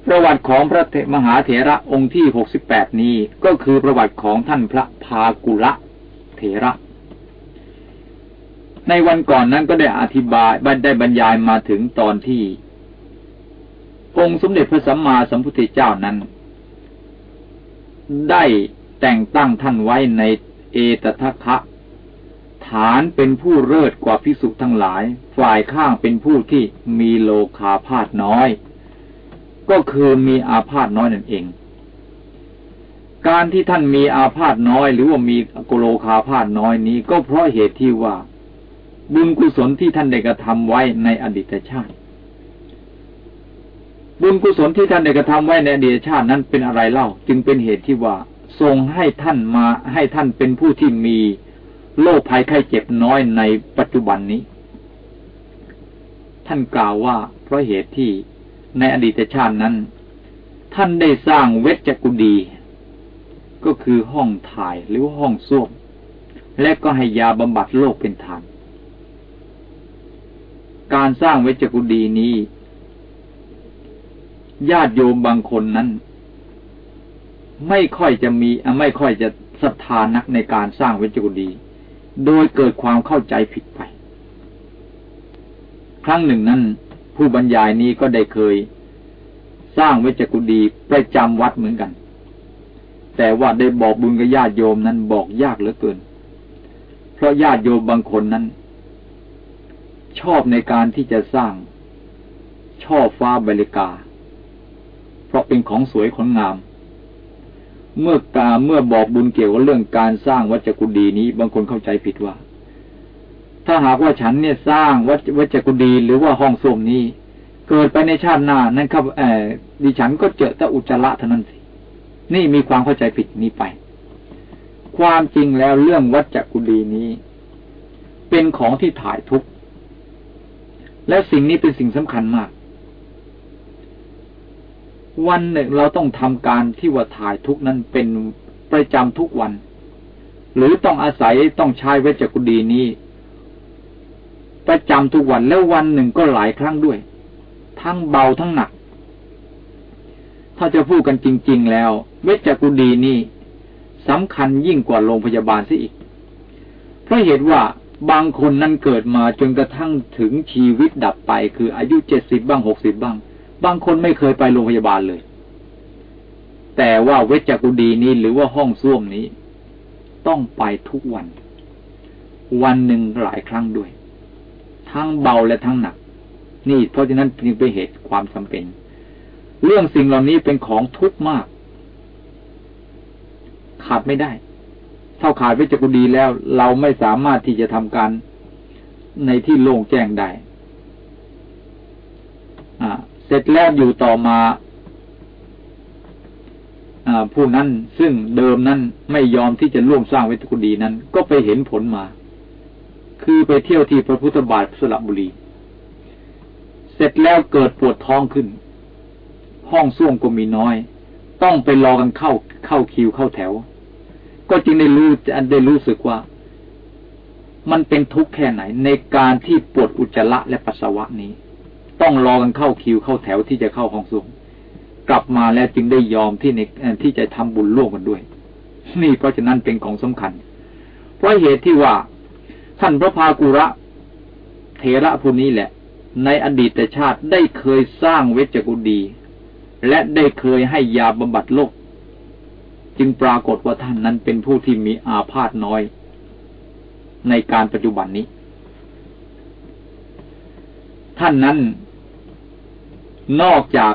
ประวัติของพระมหาเถระองค์ที่หกสิบแปดนี้ก็คือประวัติของท่านพระพากุละเถระ ในวันก่อนนั้นก็ได้อธิบายได้บรรยายมาถึงตอนที่ องค์สมเด็จพระสัมมาสัมพุทธเจ้านั้น ได้แต่งตั้งท่านไว้ในเอตทัคคะฐานเป็นผู้เลิศกว่าพิสุทั้งหลาย ฝ่ายข้างเป็นผู้ที่มีโลคาพาธน้อย ก็คือมีอาพาธน้อยนั่นเอง การที่ท่านมีอาพาธน้อย หรือว่ามีโกโลคาพาธน้อยนี้ ก็เพราะเหตุที่ว่า บุญกุศลที่ท่านได้กระทำไว้ในอดีตชาติ บุญกุศลที่ท่านได้กระทำไว้ในอดีตชาตินั้นเป็นอะไรเล่า จึงเป็นเหตุที่ว่าทรงให้ท่านมาให้ท่านเป็นผู้ที่มีโรคภัยไข้เจ็บน้อยในปัจจุบันนี้ ท่านกล่าวว่าเพราะเหตุที่ ในอดีตชาตินั้น ท่านได้สร้างเวชกุดี ก็คือห้องถ่ายหรือห้องส้วมและก็ให้ยาบำบัดโรคเป็นฐาน การสร้างเวชกุดีนี้ ญาติโยมบางคนนั้น ไม่ค่อยจะมีไม่ค่อยจะศรัทธานักในการสร้างเวชกุดี โดยเกิดความเข้าใจผิดไป ครั้งหนึ่งนั้น ผู้บรรยายนี้ก็ได้เคย สร้างเวชกุดีประจำวัดเหมือนกัน แต่ว่าได้บอกบุญกับญาติโยมนั้นบอกยากเหลือเกิน เพราะญาติโยมบางคนนั้น ชอบในการที่จะสร้าง ช่อฟ้าบริกา เพราะเป็นของสวยของงาม เมื่อกาเมื่อบอกบุญเกี่ยวกับเรื่องการสร้างวัจกุดีนี้บางคนเข้าใจผิดว่า ถ้าหากว่าฉันเนี่ยสร้างวัวัจกุดีหรือว่าห้องส้วมนี้ เกิดไปในชาติหน้านั่นครับเออดิฉันก็เจอแต่อุจจาระเท่านั้นสิ นี่มีความเข้าใจผิดนี้ไป ความจริงแล้วเรื่องวัจกุดีนี้ เป็นของที่ถ่ายทุกข์และสิ่งนี้เป็นสิ่งสำคัญมาก วันหนึ่งเราต้องทำการที่ว่าถ่ายทุกนั้นเป็นประจำทุกวัน หรือต้องอาศัยต้องใช้เวชกุดีนี้ ประจำทุกวันแล้ววันหนึ่งก็หลายครั้งด้วย ทั้งเบาทั้งหนัก ถ้าจะพูดกันจริง ๆ แล้ว เวชกุดีนี้สำคัญยิ่งกว่าโรงพยาบาลซะอีก เพราะเหตุว่าบางคนนั้นเกิดมาจนกระทั่งถึงชีวิตดับไป คืออายุเจ็ดสิบบ้างหกสิบบ้าง บางคนไม่เคยไปโรงพยาบาลเลย แต่ว่าเวชกุดีนี้หรือว่าห้องส้วมนี้ ต้องไปทุกวัน วันหนึ่งหลายครั้งด้วย ทั้งเบาและทั้งหนัก นี่เพราะฉะนั้นจึงเป็นเหตุความจำเป็น เรื่องสิ่งเหล่านี้เป็นของทุกข์มาก ขาดไม่ได้ เท่าขาดเวชกุดีแล้ว เราไม่สามารถที่จะทำการในที่โล่งแจ้งได้เสร็จแล้วอยู่ต่อมาผู้นั้นซึ่งเดิมนั้นไม่ยอมที่จะร่วมสร้างเวทุกุดีนั้น ก็ไปเห็นผลมา คือไปเที่ยวที่พระพุทธบาทสระบุรี เสร็จแล้วเกิดปวดท้องขึ้น ห้องส้วมก็มีน้อย ต้องไปรอกันเข้าเข้าคิวเข้าแถว ก็จึงได้รู้ได้รู้สึกว่า มันเป็นทุกข์แค่ไหน ในการที่ปวดอุจจาระและปัสสาวะนี้ ต้องรอกันเข้าคิวเข้าแถวที่จะเข้าห้องสูงกลับมาแล้วจึงได้ยอมที่ในที่จะทำบุญร่วมกันด้วย นี่เพราะฉะนั้นเป็นของสำคัญ เพราะเหตุที่ว่า ท่านพระพากุระเทระผู้นี้แหละ ในอดีตชาติได้เคยสร้างเวชกุดี และได้เคยให้ยาบำบัดโรคจึงปรากฏว่าท่านนั้นเป็นผู้ที่มีอาพาธน้อย ในการปัจจุบันนี้ ท่านนั้นนอกจาก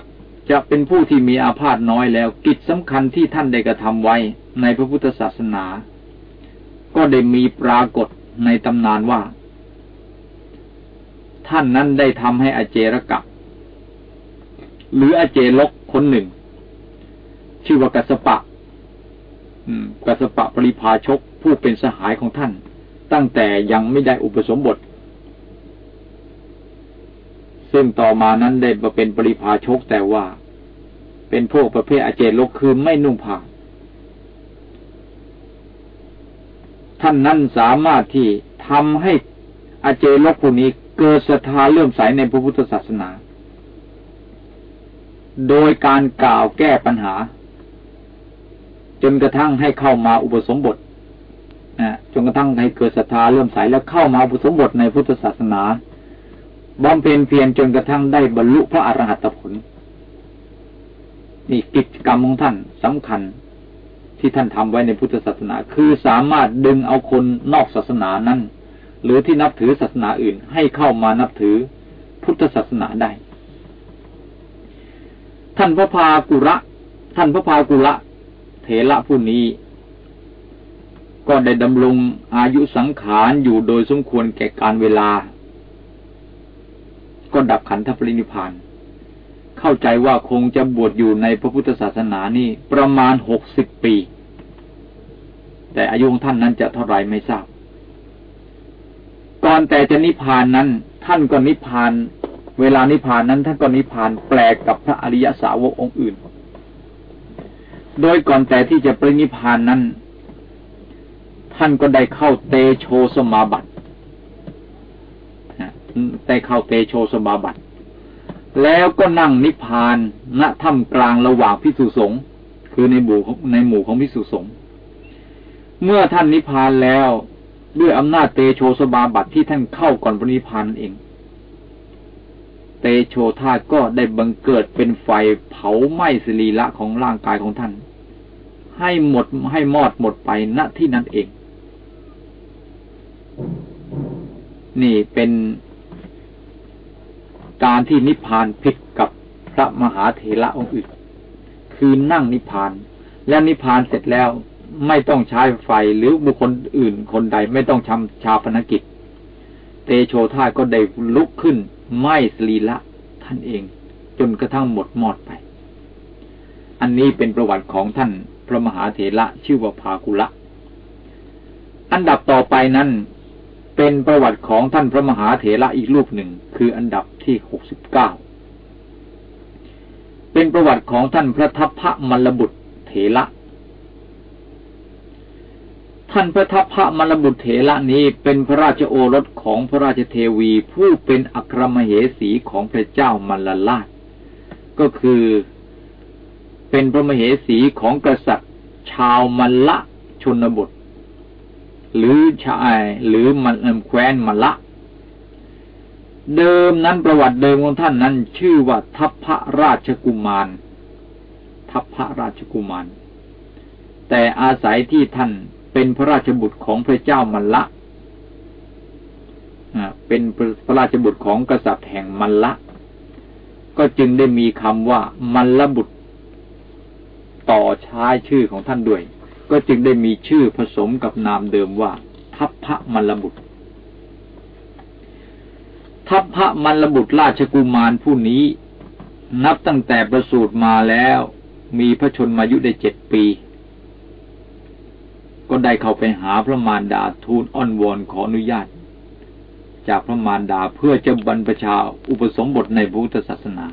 จะเป็นผู้ที่มีอาพาธน้อยแล้ว กิจสำคัญที่ท่านได้กระทำไว้ในพระพุทธศาสนา ก็ได้มีปรากฏ ในตำนานว่า ท่านนั้นได้ทำให้อเจรกะ หรืออเจลกคนหนึ่ง ชื่อว่ากัสปะกัสปะปริพาชกผู้เป็นสหายของท่าน ตั้งแต่ยังไม่ได้อุปสมบท ซึ่งต่อมานั้นได้มาเป็นปริพาชกแต่ว่า เป็นพวกประเภทอเจลกคือไม่นุ่งผ้า ท่านนั้นสามารถที่ทำให้อาเจลกผู้นี้เกิดศรัทธาเลื่อมใสในพระพุทธศาสนา โดยการกล่าวแก้ปัญหา จนกระทั่งให้เข้ามาอุปสมบทนะจนกระทั่งให้เกิดศรัทธาเริ่มใสแล้วเข้ามาอุปสมบทในพุทธศาสนาบำเพ็ญเพียรจนกระทั่งได้บรรลุพระอรหัตผลนี่กิจกรรมของท่านสำคัญ ที่ท่านทำไว้ในพุทธศาสนา คือสามารถดึงเอาคนนอกศาสนานั้น หรือที่นับถือศาสนาอื่นให้เข้ามานับถือพุทธศาสนาได้ ท่านพระพากุระ ท่านพระพากุระเถระผู้นี้ ก็ได้ดำรงอายุสังขารอยู่โดยสมควรแก่การเวลา ก็ดับขันธปรินิพานเข้าใจว่าคงจะบวชอยู่ในพระพุทธศาสนานี่ประมาณหกสิบปี แต่อายุของท่านนั้นจะเท่าไรไม่ทราบ ก่อนแต่จะนิพพานนั้น ท่านก็นิพพาน เวลานิพพานนั้น ท่านก็นิพพานแปลกกับพระอริยสาวกองค์อื่น โดยก่อนแต่ที่จะปรินิพพานนั้น ท่านก็ได้เข้าเตโชสมาบัติได้เข้าเตโชสมาบัติ แล้วก็นั่งนิพพานณถ้ำกลางระหว่างพิสุสงฆ์คือในหมู่ในหมู่ของพิสุสงฆ์ เมื่อท่านนิพพานแล้ว ด้วยอำนาจเตโชสมาบัติที่ท่านเข้าก่อนปรินิพานเอง เตโชธาก็ได้บังเกิดเป็นไฟเผาไหม้สรีระของร่างกายของท่าน ให้หมดให้มอดหมดไปณที่นั้นเอง นี่เป็นการที่นิพพานผิดกับพระมหาเถระองค์อื่น คือนั่งนิพพาน แล้วนิพพานเสร็จแล้ว ไม่ต้องใช้ไฟหรือบุคคลอื่นคนใดไม่ต้องชำชาพนกิจ เตโชธาก็ได้ลุกขึ้นไหม้สลีละท่านเอง จนกระทั่งหมดมอดไป อันนี้เป็นประวัติของท่านพระมหาเถระชื่อว่าพากุละ อันดับต่อไปนั้น เป็นประวัติของท่านพระมหาเถระอีกรูปหนึ่ง คืออันดับที่หกสิบเก้าเป็นประวัติของท่านพระทัพพระมลบุตรเถระ ท่านพระทัพพระมลบุตรเถระนี้เป็นพระราชโอรสของพระราชเทวีผู้เป็นอัครมเหสีของพระเจ้ามลลาชก็คือเป็นพระมเหสีของกษัตริย์ ชาวมัลละชนบท หรือชายหรือมันแคว้นมัลละ เดิมนั้นประวัติเดิมของท่านนั้น ชื่อว่าทัพพระราชกุมาร ทัพพระราชกุมาร แต่อาศัยที่ท่าน เป็นพระราชบุตรของพระเจ้ามัลละเป็นพระราชบุตรของกษัตริย์แห่งมัลละ ก็จึงได้มีคำว่ามัลละบุตร ต่อใช้ชื่อของท่านด้วย ก็จึงได้มีชื่อผสมกับนามเดิมว่า ทัพพระมลลบุตร ทัพพระมลบุตรราชกุมารผู้นี้ นับตั้งแต่ประสูติมาแล้ว มีพระชนมายุได้เจ็ดปี ก็ได้เข้าไปหาพระมารดาทูลอ้อนวอนขออนุญาต จากพระมารดาเพื่อจะบรรพชาอุปสมบทในพุทธศาสนา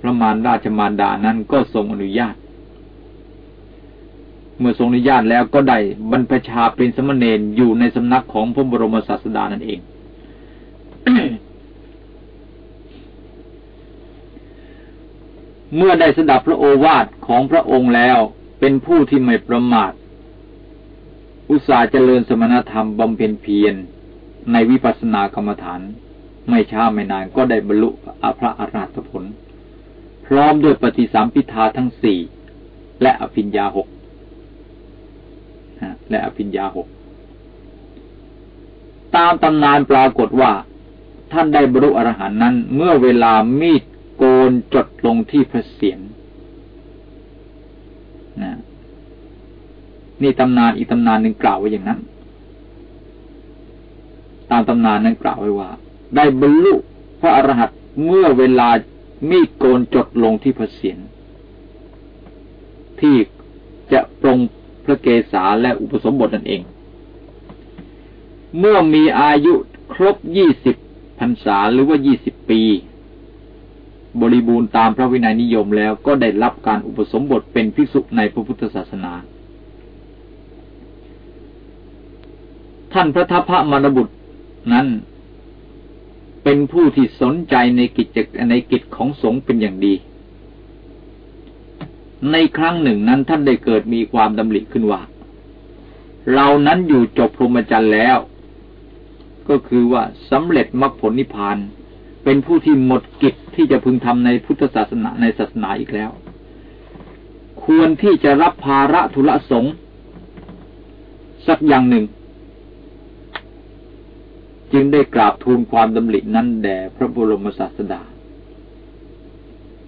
พระมารราชมารดานั้นก็ทรงอนุญาต เมื่อทรงอนุญาตแล้วก็ได้บรรพชาเป็นสมณเณรอยู่ในสำนักของพระบรมศาสดานั่นเองเมื่อได้สดับพระโอวาทของพระองค์แล้ว เป็นผู้ที่ไม่ประมาท อุตสาห์เจริญสมณธรรมบำเพ็ญเพียรในวิปัสสนากรรมฐาน ไม่ช้าไม่นานก็ได้บรรลุอพระอรหัตผล พร้อมด้วยปฏิสัมพิทาทั้งสี่และอภิญญาหกและอภิญญาหกตามตำนานปรากฏว่า ท่านได้บรรลุอรหันต์นั้น เมื่อเวลามีดโกนจดลงที่พระเศียรนะ นี่ตำนานอีกตำนานหนึ่งกล่าวไว้อย่างนั้น ตามตำนานนั้นกล่าวไว้ว่า ได้บรรลุพระอรหันต์เมื่อเวลามีดโกนจดลงที่พระเศียรที่จะปรงพระเกศาและอุปสมบทนั่นเอง เมื่อมีอายุครบยี่สิบพรรษาหรือว่ายี่สิบปี บริบูรณ์ตามพระวินัยนิยมแล้วก็ได้รับการอุปสมบทเป็นภิกษุในพระพุทธศาสนา ท่านพระทัพพระมรบุตรนั้น เป็นผู้ที่สนใจในกิจในกิจของสงฆ์เป็นอย่างดี ในครั้งหนึ่งนั้นท่านได้เกิดมีความดำริขึ้นว่า เรานั้นอยู่จบพรหมจรรย์แล้ว ก็คือว่าสำเร็จมรรคผลนิพพาน เป็นผู้ที่หมดกิจที่จะพึงทำในพุทธศาสนาในศาสนาอีกแล้ว ควรที่จะรับภาระธุระสงฆ์สักอย่างหนึ่ง จึงได้กราบทูลความดำรินั้นแด่พระบรมศาสดา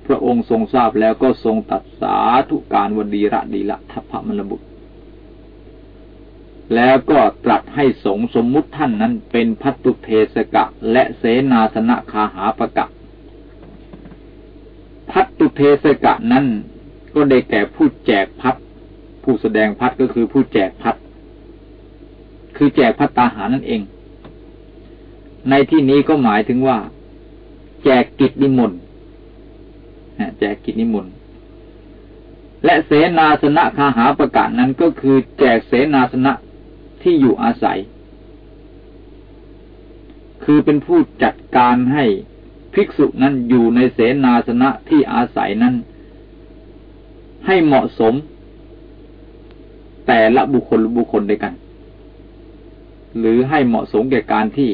พระองค์ทรงทราบแล้วก็ทรงตัดสาธุการวันดีระดีละทัพพมรบุตร แล้วก็ตรัสให้สงสมมุติท่านนั้นเป็นพัตุเทสกะและเสนาสนะคาหาปะกะ พัตุเทสกะนั้นก็ได้แก่ผู้แจกพัดผู้แสดงพัดก็คือผู้แจกพัดคือแจกพัตตาหานั่นเอง ในที่นี้ก็หมายถึงว่า แจกกิจนิมนต์แจกกิจนิมนต์และเสนาสนะคาหาประกาศนั้นก็คือแจกเสนาสนะที่อยู่อาศัย คือเป็นผู้จัดการให้ภิกษุนั้นอยู่ในเสนาสนะที่อาศัยนั้น ให้เหมาะสม แต่ละบุคคลบุคคลด้วยกัน หรือให้เหมาะสมแก่การที่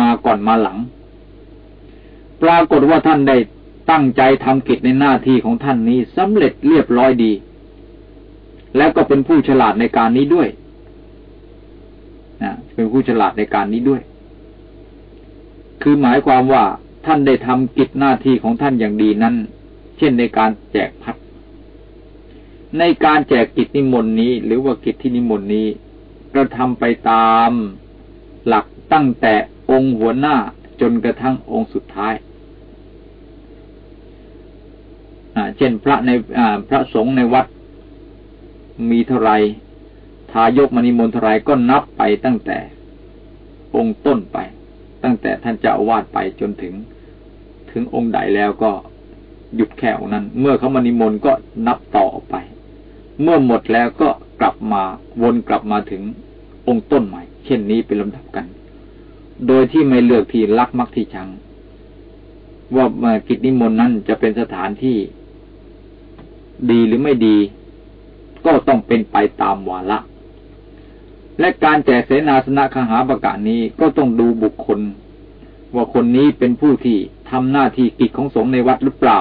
มาก่อนมาหลัง ปรากฏว่าท่านได้ตั้งใจทำกิจในหน้าที่ของท่านนี้สำเร็จเรียบร้อยดี และก็เป็นผู้ฉลาดในการนี้ด้วยนะเป็นผู้ฉลาดในการนี้ด้วย คือหมายความว่าท่านได้ทำกิจหน้าที่ของท่านอย่างดีนั้น เช่นในการแจกพัด ในการแจกกิจนิมนต์นี้ หรือว่ากิจที่นิมนต์นี้กระทำไปตามหลักตั้งแต่ องค์หัวหน้าจนกระทั่งองค์สุดท้ายเช่นพระในพระสงฆ์ในวัดมีเท่าไรทายกมณีมนเท่าไรก็นับไปตั้งแต่องค์ต้นไป ตั้งแต่ท่านเจ้าวาดไปจนถึงถึงองค์ใดแล้วก็หยุดแค่องนั้น เมื่อเขามานิมนต์ก็นับต่อไป เมื่อหมดแล้วก็กลับมาวนกลับมาถึงองค์ต้นใหม่ เช่นนี้เป็นลำดับกัน โดยที่ไม่เลือกที่รักมักที่ชัง ว่ากิจนิมนต์นั้นจะเป็นสถานที่ดีหรือไม่ดี ก็ต้องเป็นไปตามวาระและการแจกเสนาสนะคหาประกาศนี้ก็ต้องดูบุคคล ว่าคนนี้เป็นผู้ที่ทำหน้าที่กิจของสงฆ์ในวัดหรือเปล่า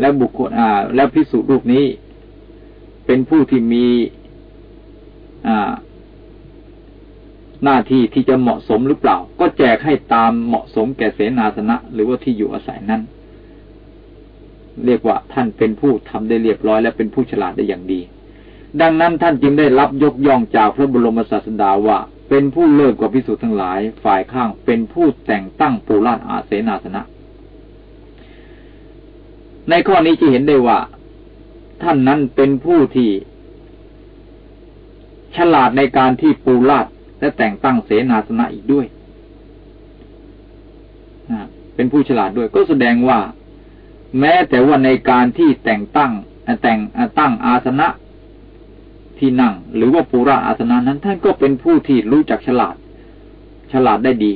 และบุคคลอ่า และพิสุรูปนี้ เป็นผู้ที่มี อ่า หน้าที่ที่จะเหมาะสมหรือเปล่า ก็แจกให้ตามเหมาะสมแก่เสนาสนะ หรือว่าที่อยู่อาศัยนั้น เรียกว่าท่านเป็นผู้ทำได้เรียบร้อย และเป็นผู้ฉลาดได้อย่างดี ดังนั้นท่านจึงได้รับยกย่องจากพระบรมศาสดาว่า เป็นผู้เลิศกว่าพิสุทั้งหลาย ฝ่ายข้างเป็นผู้แต่งตั้งปูราชอาเสนาสนะ ในข้อนี้จะเห็นได้ว่า ท่านนั้นเป็นผู้ที่ฉลาดในการที่ปูราช และแต่งตั้งเสนาสนะอีกด้วยเป็นผู้ฉลาดด้วยก็แสดงว่า แม้แต่ว่าในการที่แต่งตั้งแต่งตั้งอาสนะที่นั่ง หรือว่าปูราอาสนะนั้น ท่านก็เป็นผู้ที่รู้จักฉลาด ฉลาดได้ดี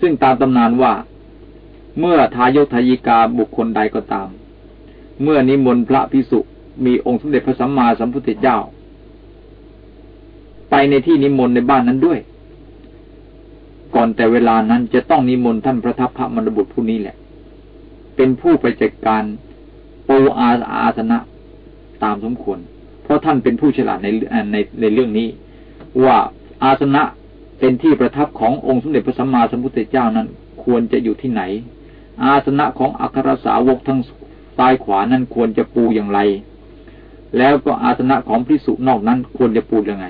ซึ่งตามตำนานว่า เมื่อทายกทายิกาบุคคลใดก็ตาม เมื่อนิมนต์พระพิสุมีองค์สมเด็จพระสัมมาสัมพุทธเจ้า ไปในที่นิมนต์ในบ้านนั้นด้วย ก่อนแต่เวลานั้นจะต้องนิมนต์ท่านพระทัพพระมรบุตรผู้นี้แหละ เป็นผู้ไปจัดการปูอาอาสนะตามสมควร เพราะท่านเป็นผู้ฉลาดในในในเรื่องนี้ ว่าอาสนะเป็นที่ประทับขององค์สมเด็จพระสัมมาสัมพุทธเจ้านั้น ควรจะอยู่ที่ไหน อาสนะของอัครสาวกทั้งซ้ายขวานั้นควรจะปูอย่างไร แล้วก็อาสนะของพิสุนอกนั้นควรจะปูยังไง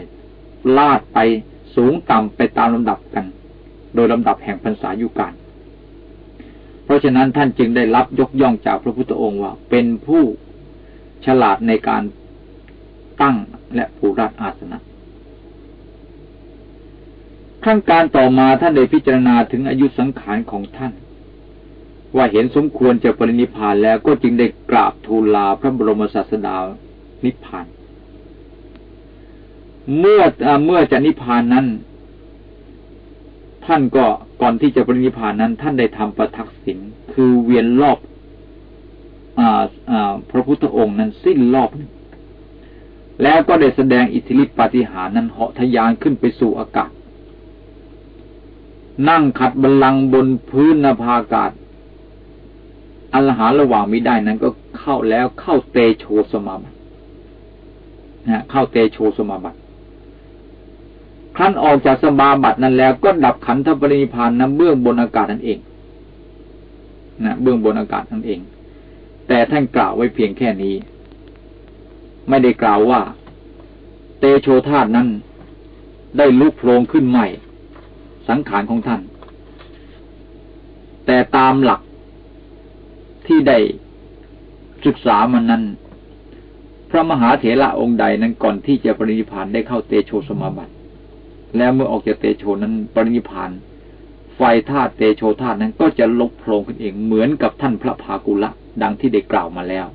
ลาดไปสูงต่ำไปตามลำดับกัน โดยลำดับแห่งพรรษายุการเพราะฉะนั้นท่านจึงได้รับยกย่องจากพระพุทธองค์ว่า เป็นผู้ฉลาดในการตั้งและปูราชอาสนะขั้นการต่อมาท่านได้พิจารณาถึงอายุสังขารของท่าน ว่าเห็นสมควรจะปรินิพานแล้วก็จึงได้กราบทูลลาพระบรมศาสดานิพพาน เมื่อเมื่อจะนิพพานนั้น ท่านก็ก่อนที่จะปรินิพพานนั้น ท่านได้ทำประทักษิณคือเวียนรอบอพระพุทธองค์นั้นสิ้นรอบ แล้วก็ได้แสดงอิทธิฤทธิปาฏิหาริย์นั้นเหาะทะยานขึ้นไปสู่อากาศ นั่งขัดบัลลังก์บนพื้นนภาอากาศอัลหาระหว่างมิได้นั้นก็เข้าแล้วเข้าเตโชสมาบัตินะเข้าเตโชสมาบัติ ครั้นออกจากสมาบัตินั้นแล้ว ก็ดับขันธปรินิพานนะเบื้องบนอากาศนั่นเองนะเบื้องบนอากาศนั่นเอง แต่ท่านกล่าวไว้เพียงแค่นี้ ไม่ได้กล่าวว่า เตโชธาตุนั้น ได้ลุกโผล่ขึ้นใหม่ สังขารของท่าน แต่ตามหลักที่ได้ศึกษามันนั้น พระมหาเถระองค์ใดนั้นก่อนที่จะปรินิพานได้เข้าเตโชสมาบัติ แล้วเมื่อออกจากเตโชนั้นปรินิพาน ไฟธาตุเตโชธาตุนั้นก็จะลบโพลงขึ้นเองเหมือนกับท่านพระภากุละ ดังที่ได้กล่าวมาแล้ว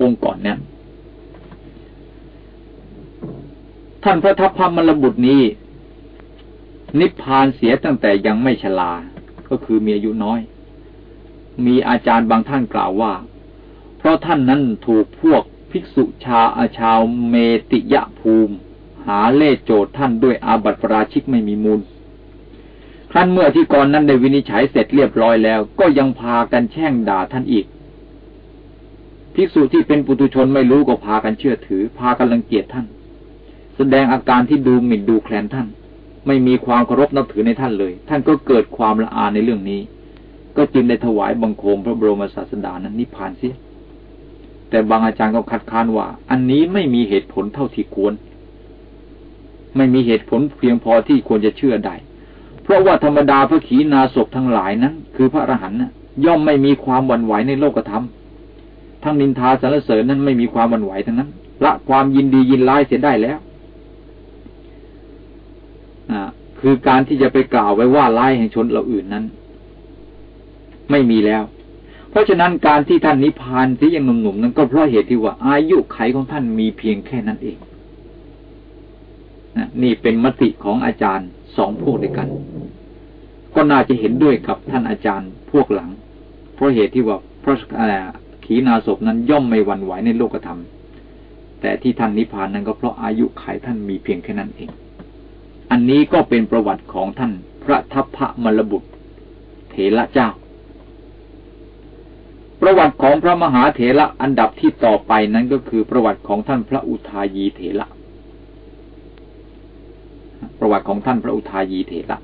องค์ก่อนนั้นท่านพระทัพพมรบุตรนี้ นิพพานเสียตั้งแต่ยังไม่ชราก็คือมีอายุน้อย มีอาจารย์บางท่านกล่าวว่า เพราะท่านนั้นถูกพวกภิกษุชาอาชาวเมติยะภูมิ หาเล่โจทท่านด้วยอาบัติปราชิกไม่มีมูล ครั้นเมื่อที่ก่อนนั้นได้วินิจฉัยเสร็จเรียบร้อยแล้ว ก็ยังพากันแช่งด่าท่านอีก ภิกษุที่เป็นปุถุชนไม่รู้ก็พากันเชื่อถือ พากันรังเกียจท่าน แสดงอาการที่ดูหมิ่นดูแคลนท่าน ไม่มีความเคารพนับถือในท่านเลย ท่านก็เกิดความละอาในเรื่องนี้ ก็จึงได้ถวายบังคมพระบรมศาสดานั้นนิพพานเสียแต่บางอาจารย์ก็คัดค้านว่า อันนี้ไม่มีเหตุผลเท่าที่ควร ไม่มีเหตุผลเพียงพอที่ควรจะเชื่อได้ เพราะว่าธรรมดาพระขีณาศพทั้งหลายนั้น คือพระอรหันต์ย่อมไม่มีความหวั่นไหวในโลกธรรม ทั้งนินทาสรรเสริญนั้นไม่มีความหวั่นไหวทั้งนั้น ละความยินดียินร้ายเสียได้แล้วคือการที่จะไปกล่าวไว้ว่าไล่แห่งชนเราอื่นนั้น ไม่มีแล้ว เพราะฉะนั้นการที่ท่านนิพพานที่ยังหนุ่มๆนั้นก็เพราะเหตุที่ว่าอายุไขของท่านมีเพียงแค่นั้นเอง นี่เป็นมติของอาจารย์สองพวกด้วยกัน ก็น่าจะเห็นด้วยกับท่านอาจารย์พวกหลัง เพราะเหตุที่ว่าเพราะขีนาศพนั้นย่อมไม่หวั่นไหวในโลกธรรม แต่ที่ท่านนิพพานนั้นก็เพราะอายุไขท่านมีเพียงแค่นั้นเอง อันนี้ก็เป็นประวัติของท่านพระทัพพระมรบุตร เถระเจ้า ประวัติของพระมหาเถระอันดับที่ต่อไปนั้นก็คือประวัติของท่านพระอุทายีเถระ ประวัติของท่านพระอุทายีเถระ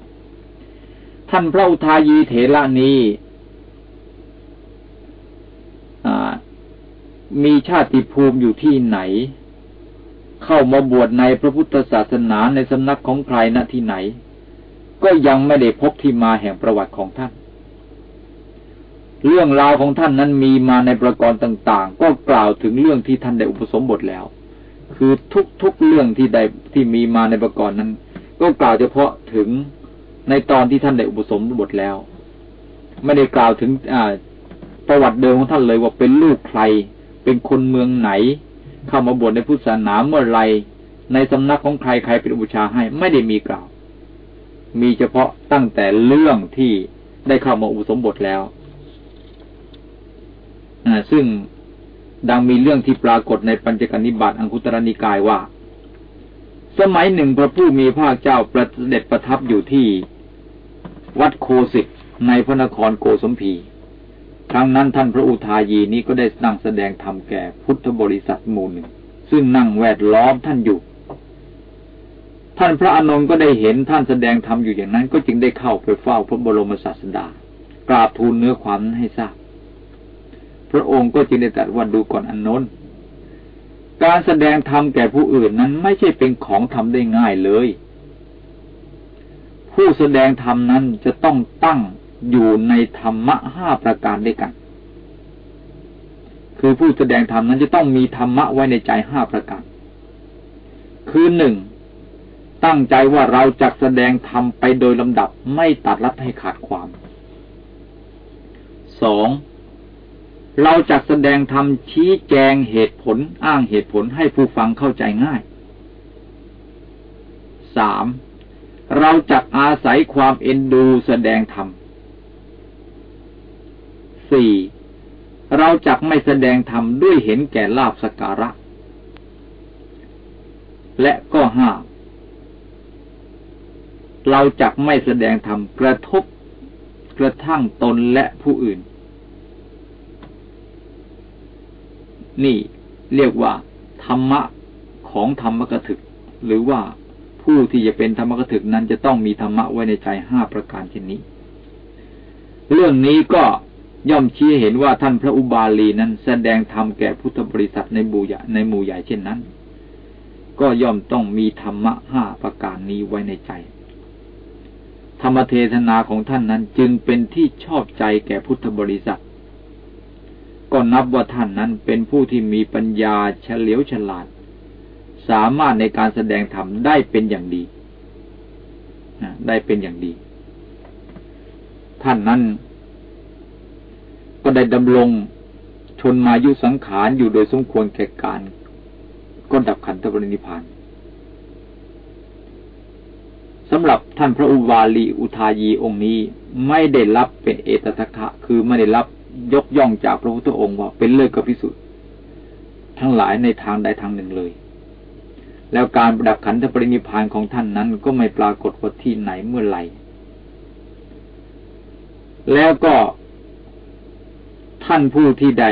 ท่านพระอุทายีเถระนี้มีชาติภูมิอยู่ที่ไหน เข้ามาบวชในพระพุทธศาสนาในสำนักของใครณที่ไหน ก็ยังไม่ได้พบที่มาแห่งประวัติของท่าน เรื่องราวของท่านนั้นมีมาในประกรณ์ต่าง ๆ ก็กล่าวถึงเรื่องที่ท่านได้อุปสมบทแล้ว คือทุกๆเรื่องที่ได้ที่มีมาในประกรณ์นั้น ก็กล่าวเฉพาะถึงในตอนที่ท่านได้อุปสมบทแล้ว ไม่ได้กล่าวถึงประวัติเดิมของท่านเลยว่าเป็นลูกใคร เป็นคนเมืองไหน เข้ามาบวชในพุทธศาสนาเมื่อไรในสำนักของใครใครเป็นอุปชาให้ไม่ได้มีกล่าว มีเฉพาะตั้งแต่เรื่องที่ได้เข้ามาอุปสมบทแล้วซึ่ง ดังมีเรื่องที่ปรากฏในปัญจกนิบาตอังคุตรนิกายว่า สมัยหนึ่งพระผู้มีพระเจ้าประเด็จประทับอยู่ที่ วัดโคสิตในพระนครโกสมพี ครั้งนั้นท่านพระอุทายีนี้ก็ได้นั่งแสดงธรรมแก่พุทธบริษัทหมู่หนึ่ง ซึ่งนั่งแวดล้อมท่านอยู่ ท่านพระอนงก็ได้เห็นท่านแสดงธรรมอยู่อย่างนั้น ก็จึงได้เข้าไปเฝ้าพระบรมศาสดากราบทูลเนื้อความให้ทราบ พระองค์ก็จึงได้ตรัสว่าดูก่อนอันนนการแสดงธรรมแก่ผู้อื่นนั้นไม่ใช่เป็นของทำได้ง่ายเลย ผู้แสดงธรรมนั้นจะต้องตั้งอยู่ในธรรมะห้าประการด้วยกัน คือผู้แสดงธรรมนั้นจะต้องมีธรรมะไว้ในใจห้าประการ คือหนึ่งตั้งใจว่าเราจะแสดงธรรมไปโดยลำดับไม่ตัดรัดให้ขาดความสอง เราจะแสดงธรรมชี้แจงเหตุผลอ้างเหตุผลให้ผู้ฟังเข้าใจง่ายสามเราจะอาศัยความเอ็นดูแสดงธรรมสี่เราจะไม่แสดงธรรมด้วยเห็นแก่ลาบสการะ และก็ห้าเราจะไม่แสดงธรรมกระทบกระทั่งตนและผู้อื่น นี่เรียกว่า ธรรมะของธรรมกถึก หรือว่าผู้ที่จะเป็นธรรมกถึกนั้นจะต้องมีธรรมะไว้ในใจห้าประการเช่นนี้ เรื่องนี้ก็ย่อมชี้เห็นว่าท่านพระอุบาลีนั้นแสดงธรรมแก่พุทธบริษัทในบูญในหมู่ใหญ่เช่นนั้น ก็ย่อมต้องมีธรรมะห้าประการนี้ไว้ในใจ ธรรมเทศนาของท่านนั้นจึงเป็นที่ชอบใจแก่พุทธบริษัท ก็นับว่าท่านนั้นเป็นผู้ที่มีปัญญาเฉลียวฉลาด สามารถในการแสดงธรรมได้เป็นอย่างดีได้เป็นอย่างดี ท่านนั้น ก็ได้ดำรงชนมายุสังขารอยู่โดยสมควรแก่การ ก็ดับขันธปรินิพานสำหรับท่านพระอุบาลีอุทายีองค์นี้ไม่ได้รับเป็นเอตทัคคะ คือไม่ได้รับ ยกย่องจากพระพุทธองค์ว่าเป็นเลิศกับพิสุทธิ์ทั้งหลายในทางใดทางหนึ่งเลย แล้วการประดับขันธปรินิพานของท่านนั้นก็ไม่ปรากฏว่าที่ไหนเมื่อไหร่แล้วก็ท่านผู้ที่ใด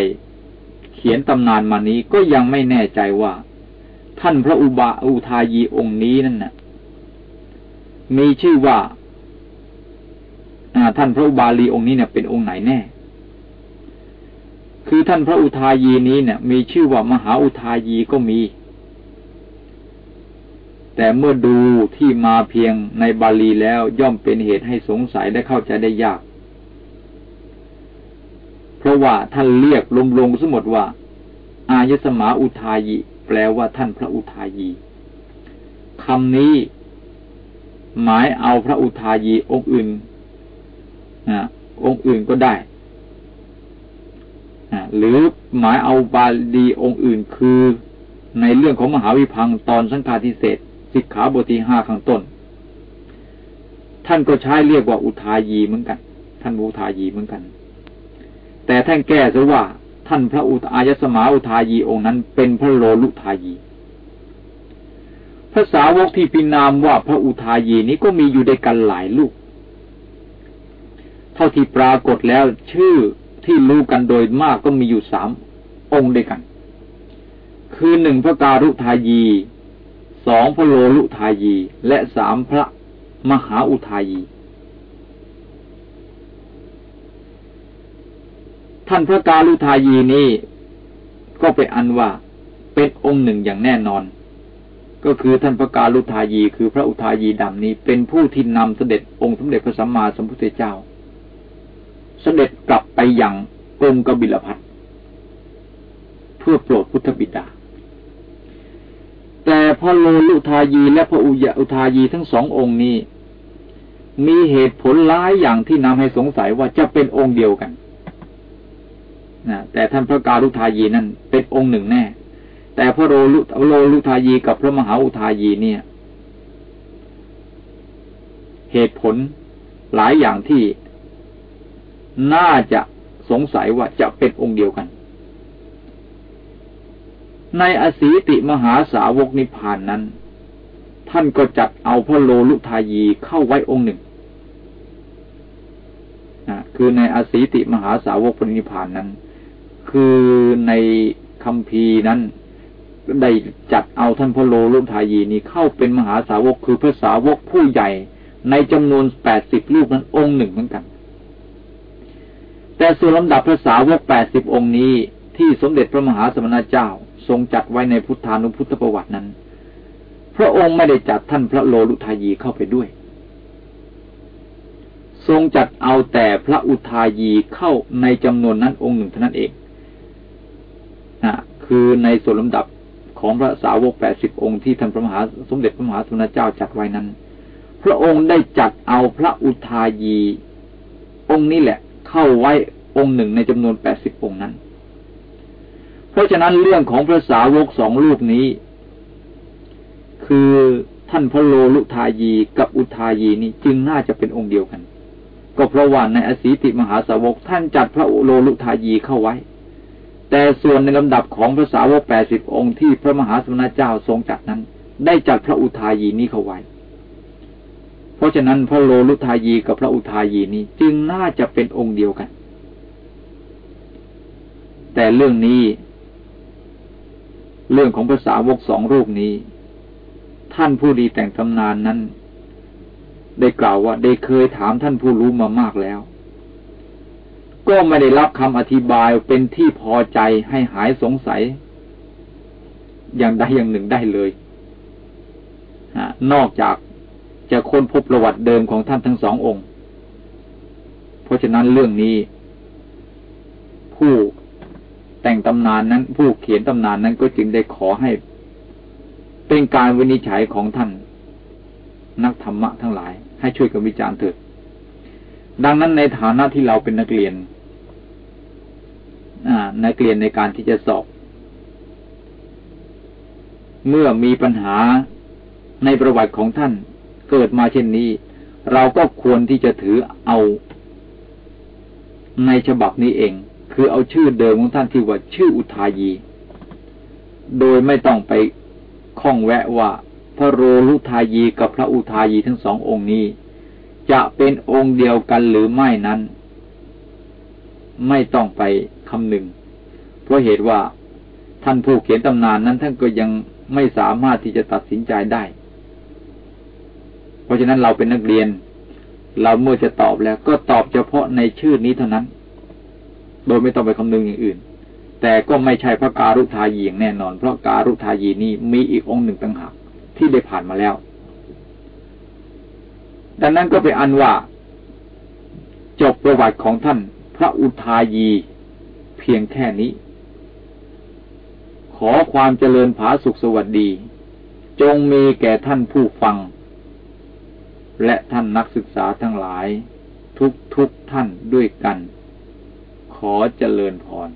เขียนตำนานมานี้ก็ยังไม่แน่ใจว่า ท่านพระอุบาอุทายีองค์นี้นั่นนะ่ะ มีชื่อว่าท่านพระอุบาลีองค์นี้เนี่ยเป็นองค์ไหนแน่ คือท่านพระอุทายีนี้เนี่ย มีชื่อว่ามหาอุทายีก็มี แต่เมื่อดูที่มาเพียงในบาลีแล้วย่อมเป็นเหตุให้สงสัยและเข้าใจได้ยาก เพราะว่าท่านเรียกลงๆสมมติว่า อายสมาอุทายีแปลว่าท่านพระอุทายีคำนี้หมายเอาพระอุทายีองค์อื่นองค์อื่นก็ได้ หรือหมายเอาบาลีองค์อื่นคือ ในเรื่องของมหาวิพังตอนสังฆาทิเศษสิกขาบทีห้าข้างต้น ท่านก็ใช้เรียกว่าอุทายีเหมือนกัน ท่านอุทายีเหมือนกัน แต่ท่านแก้ซะว่าท่านพระอุทายสมาอุทายีองค์นั้น เป็นพระโลลุทายีภาษาวกที่พินามว่าพระอุทายีนี้ก็มีอยู่ในกันหลายลูก เท่าที่ปรากฏแล้วชื่อ ที่รู้กันโดยมากก็มีอยู่สามองค์ด้วยกัน คือหนึ่งพระการุทายี สองพระโลลุทายี และสามพระมหาอุทายี ท่านพระการุทายีนี้ก็ไปอันว่าเป็นองค์หนึ่งอย่างแน่นอน ก็คือท่านพระการุทายี คือพระอุทายีดำนี้เป็นผู้ที่นำเสด็จองค์สมเด็จพระสัมมาสัมพุทธเจ้า เสด็จกลับไปยังกรมกบิลพัทเพื่อโปรดพุทธบิดา แต่พระโลลุทายีและพระอุยอุทายีทั้งสององค์นี้ มีเหตุผลหลายอย่างที่นำให้สงสัยว่าจะเป็นองค์เดียวกันนะแต่ท่านพระการุทายีนั้นเป็นองค์หนึ่งแน่ แต่พระโลลุโลลุทายีกับพระมหาอุทายีเนี่ย เหตุผลหลายอย่างที่ น่าจะสงสัยว่าจะเป็นองค์เดียวกัน ในอสีติมหาสาวกนิพพานนั้น ท่านก็จัดเอาพระโลลุทายีเข้าไว้องค์หนึ่งคือในอสีติมหาสาวกปรินิพานนั้น คือในคำพีนั้น ได้จัดเอาท่านพระโลลุทายีนี้เข้าเป็นมหาสาวกคือพระสาวกผู้ใหญ่ในจำนวนแปดสิบรูปนั้นองค์หนึ่งเหมือนกัน แต่ส่วนลำดับพระสาวกแปดสิบองค์นี้ ที่สมเด็จพระมหาสมณเจ้า ทรงจัดไว้ในพุทธานุพุทธประวัตินั้น พระองค์ไม่ได้จัดท่านพระโลลุทายีเข้าไปด้วย ทรงจัดเอาแต่พระอุทายีเข้าในจำนวนนั้นองค์หนึ่งเท่านั้นเองนะคือในส่วนลำดับของพระสาวกแปดสิบองค์ที่ท่านพระมหาสมเด็จพระมหาสมณเจ้าจัดไว้นั้น พระองค์ได้จัดเอาพระอุทายี องค์นี้แหละ เข้าไว้องค์หนึ่งในจำนวนแปดสิบองค์นั้น เพราะฉะนั้นเรื่องของพระสาวกสองรูปนี้ คือท่านพระโลลุทายีกับอุทายีนี้จึงน่าจะเป็นองค์เดียวกัน ก็เพราะว่าในอสีติมหาสาวกท่านจัดพระโลลุทายีเข้าไว้ แต่ส่วนในลำดับของพระสาวกแปดสิบองค์ที่พระมหาสมณเจ้าทรงจัดนั้น ได้จัดพระอุทายีนี้เข้าไว้ เพราะฉะนั้นพระโลลุทายีกับพระอุทายีนี้จึงน่าจะเป็นองค์เดียวกัน แต่เรื่องนี้ เรื่องของภาษาวกสองรูปนี้ ท่านผู้ดีแต่งตำนานนั้น ได้กล่าวว่าได้เคยถามท่านผู้รู้มามากแล้ว ก็ไม่ได้รับคำอธิบายเป็นที่พอใจให้หายสงสัย อย่างใดอย่างหนึ่งได้เลยนอกจาก จะค้นพบประวัติเดิมของท่านทั้งสององค์ เพราะฉะนั้นเรื่องนี้ ผู้แต่งตำนานนั้น ผู้เขียนตำนานนั้นก็จึงได้ขอให้ เป็นการวินิจฉัยของท่าน นักธรรมะทั้งหลาย ให้ช่วยกันวิจารณ์เถิดดังนั้นในฐานะที่เราเป็นนักเรียนนักเรียนในการที่จะสอบ เมื่อมีปัญหาในประวัติของท่าน เกิดมาเช่นนี้ เราก็ควรที่จะถือเอาในฉบับนี้เอง คือเอาชื่อเดิมของท่านที่ว่าชื่ออุทายี โดยไม่ต้องไปข้องแวะว่า พระโรลุทายีกับพระอุทายีทั้งสององค์นี้ จะเป็นองค์เดียวกันหรือไม่นั้น ไม่ต้องไปคำหนึ่งเพราะเหตุว่าท่านผู้เขียนตำนานนั้นท่านก็ยังไม่สามารถที่จะตัดสินใจได้ ราะฉะนั้นเราเป็นนักเรียน เราเมื่อจะตอบแล้ว ก็ตอบเฉพาะในชื่อนี้เท่านั้น โดยไม่ต้องไปคำนึงอย่างอื่น แต่ก็ไม่ใช่พระการุทายีอย่างแน่นอน เพราะการุทายีนี้มีอีกองค์หนึ่งต่างหากที่ได้ผ่านมาแล้ว ดังนั้นก็เป็นอันว่าจบประวัติของท่าน พระอุทายีเพียงแค่นี้ ขอความเจริญผาสุขสวัสดี จงมีแก่ท่านผู้ฟัง และท่านนักศึกษาทั้งหลาย ทุกทุกท่านด้วยกัน ขอเจริญพร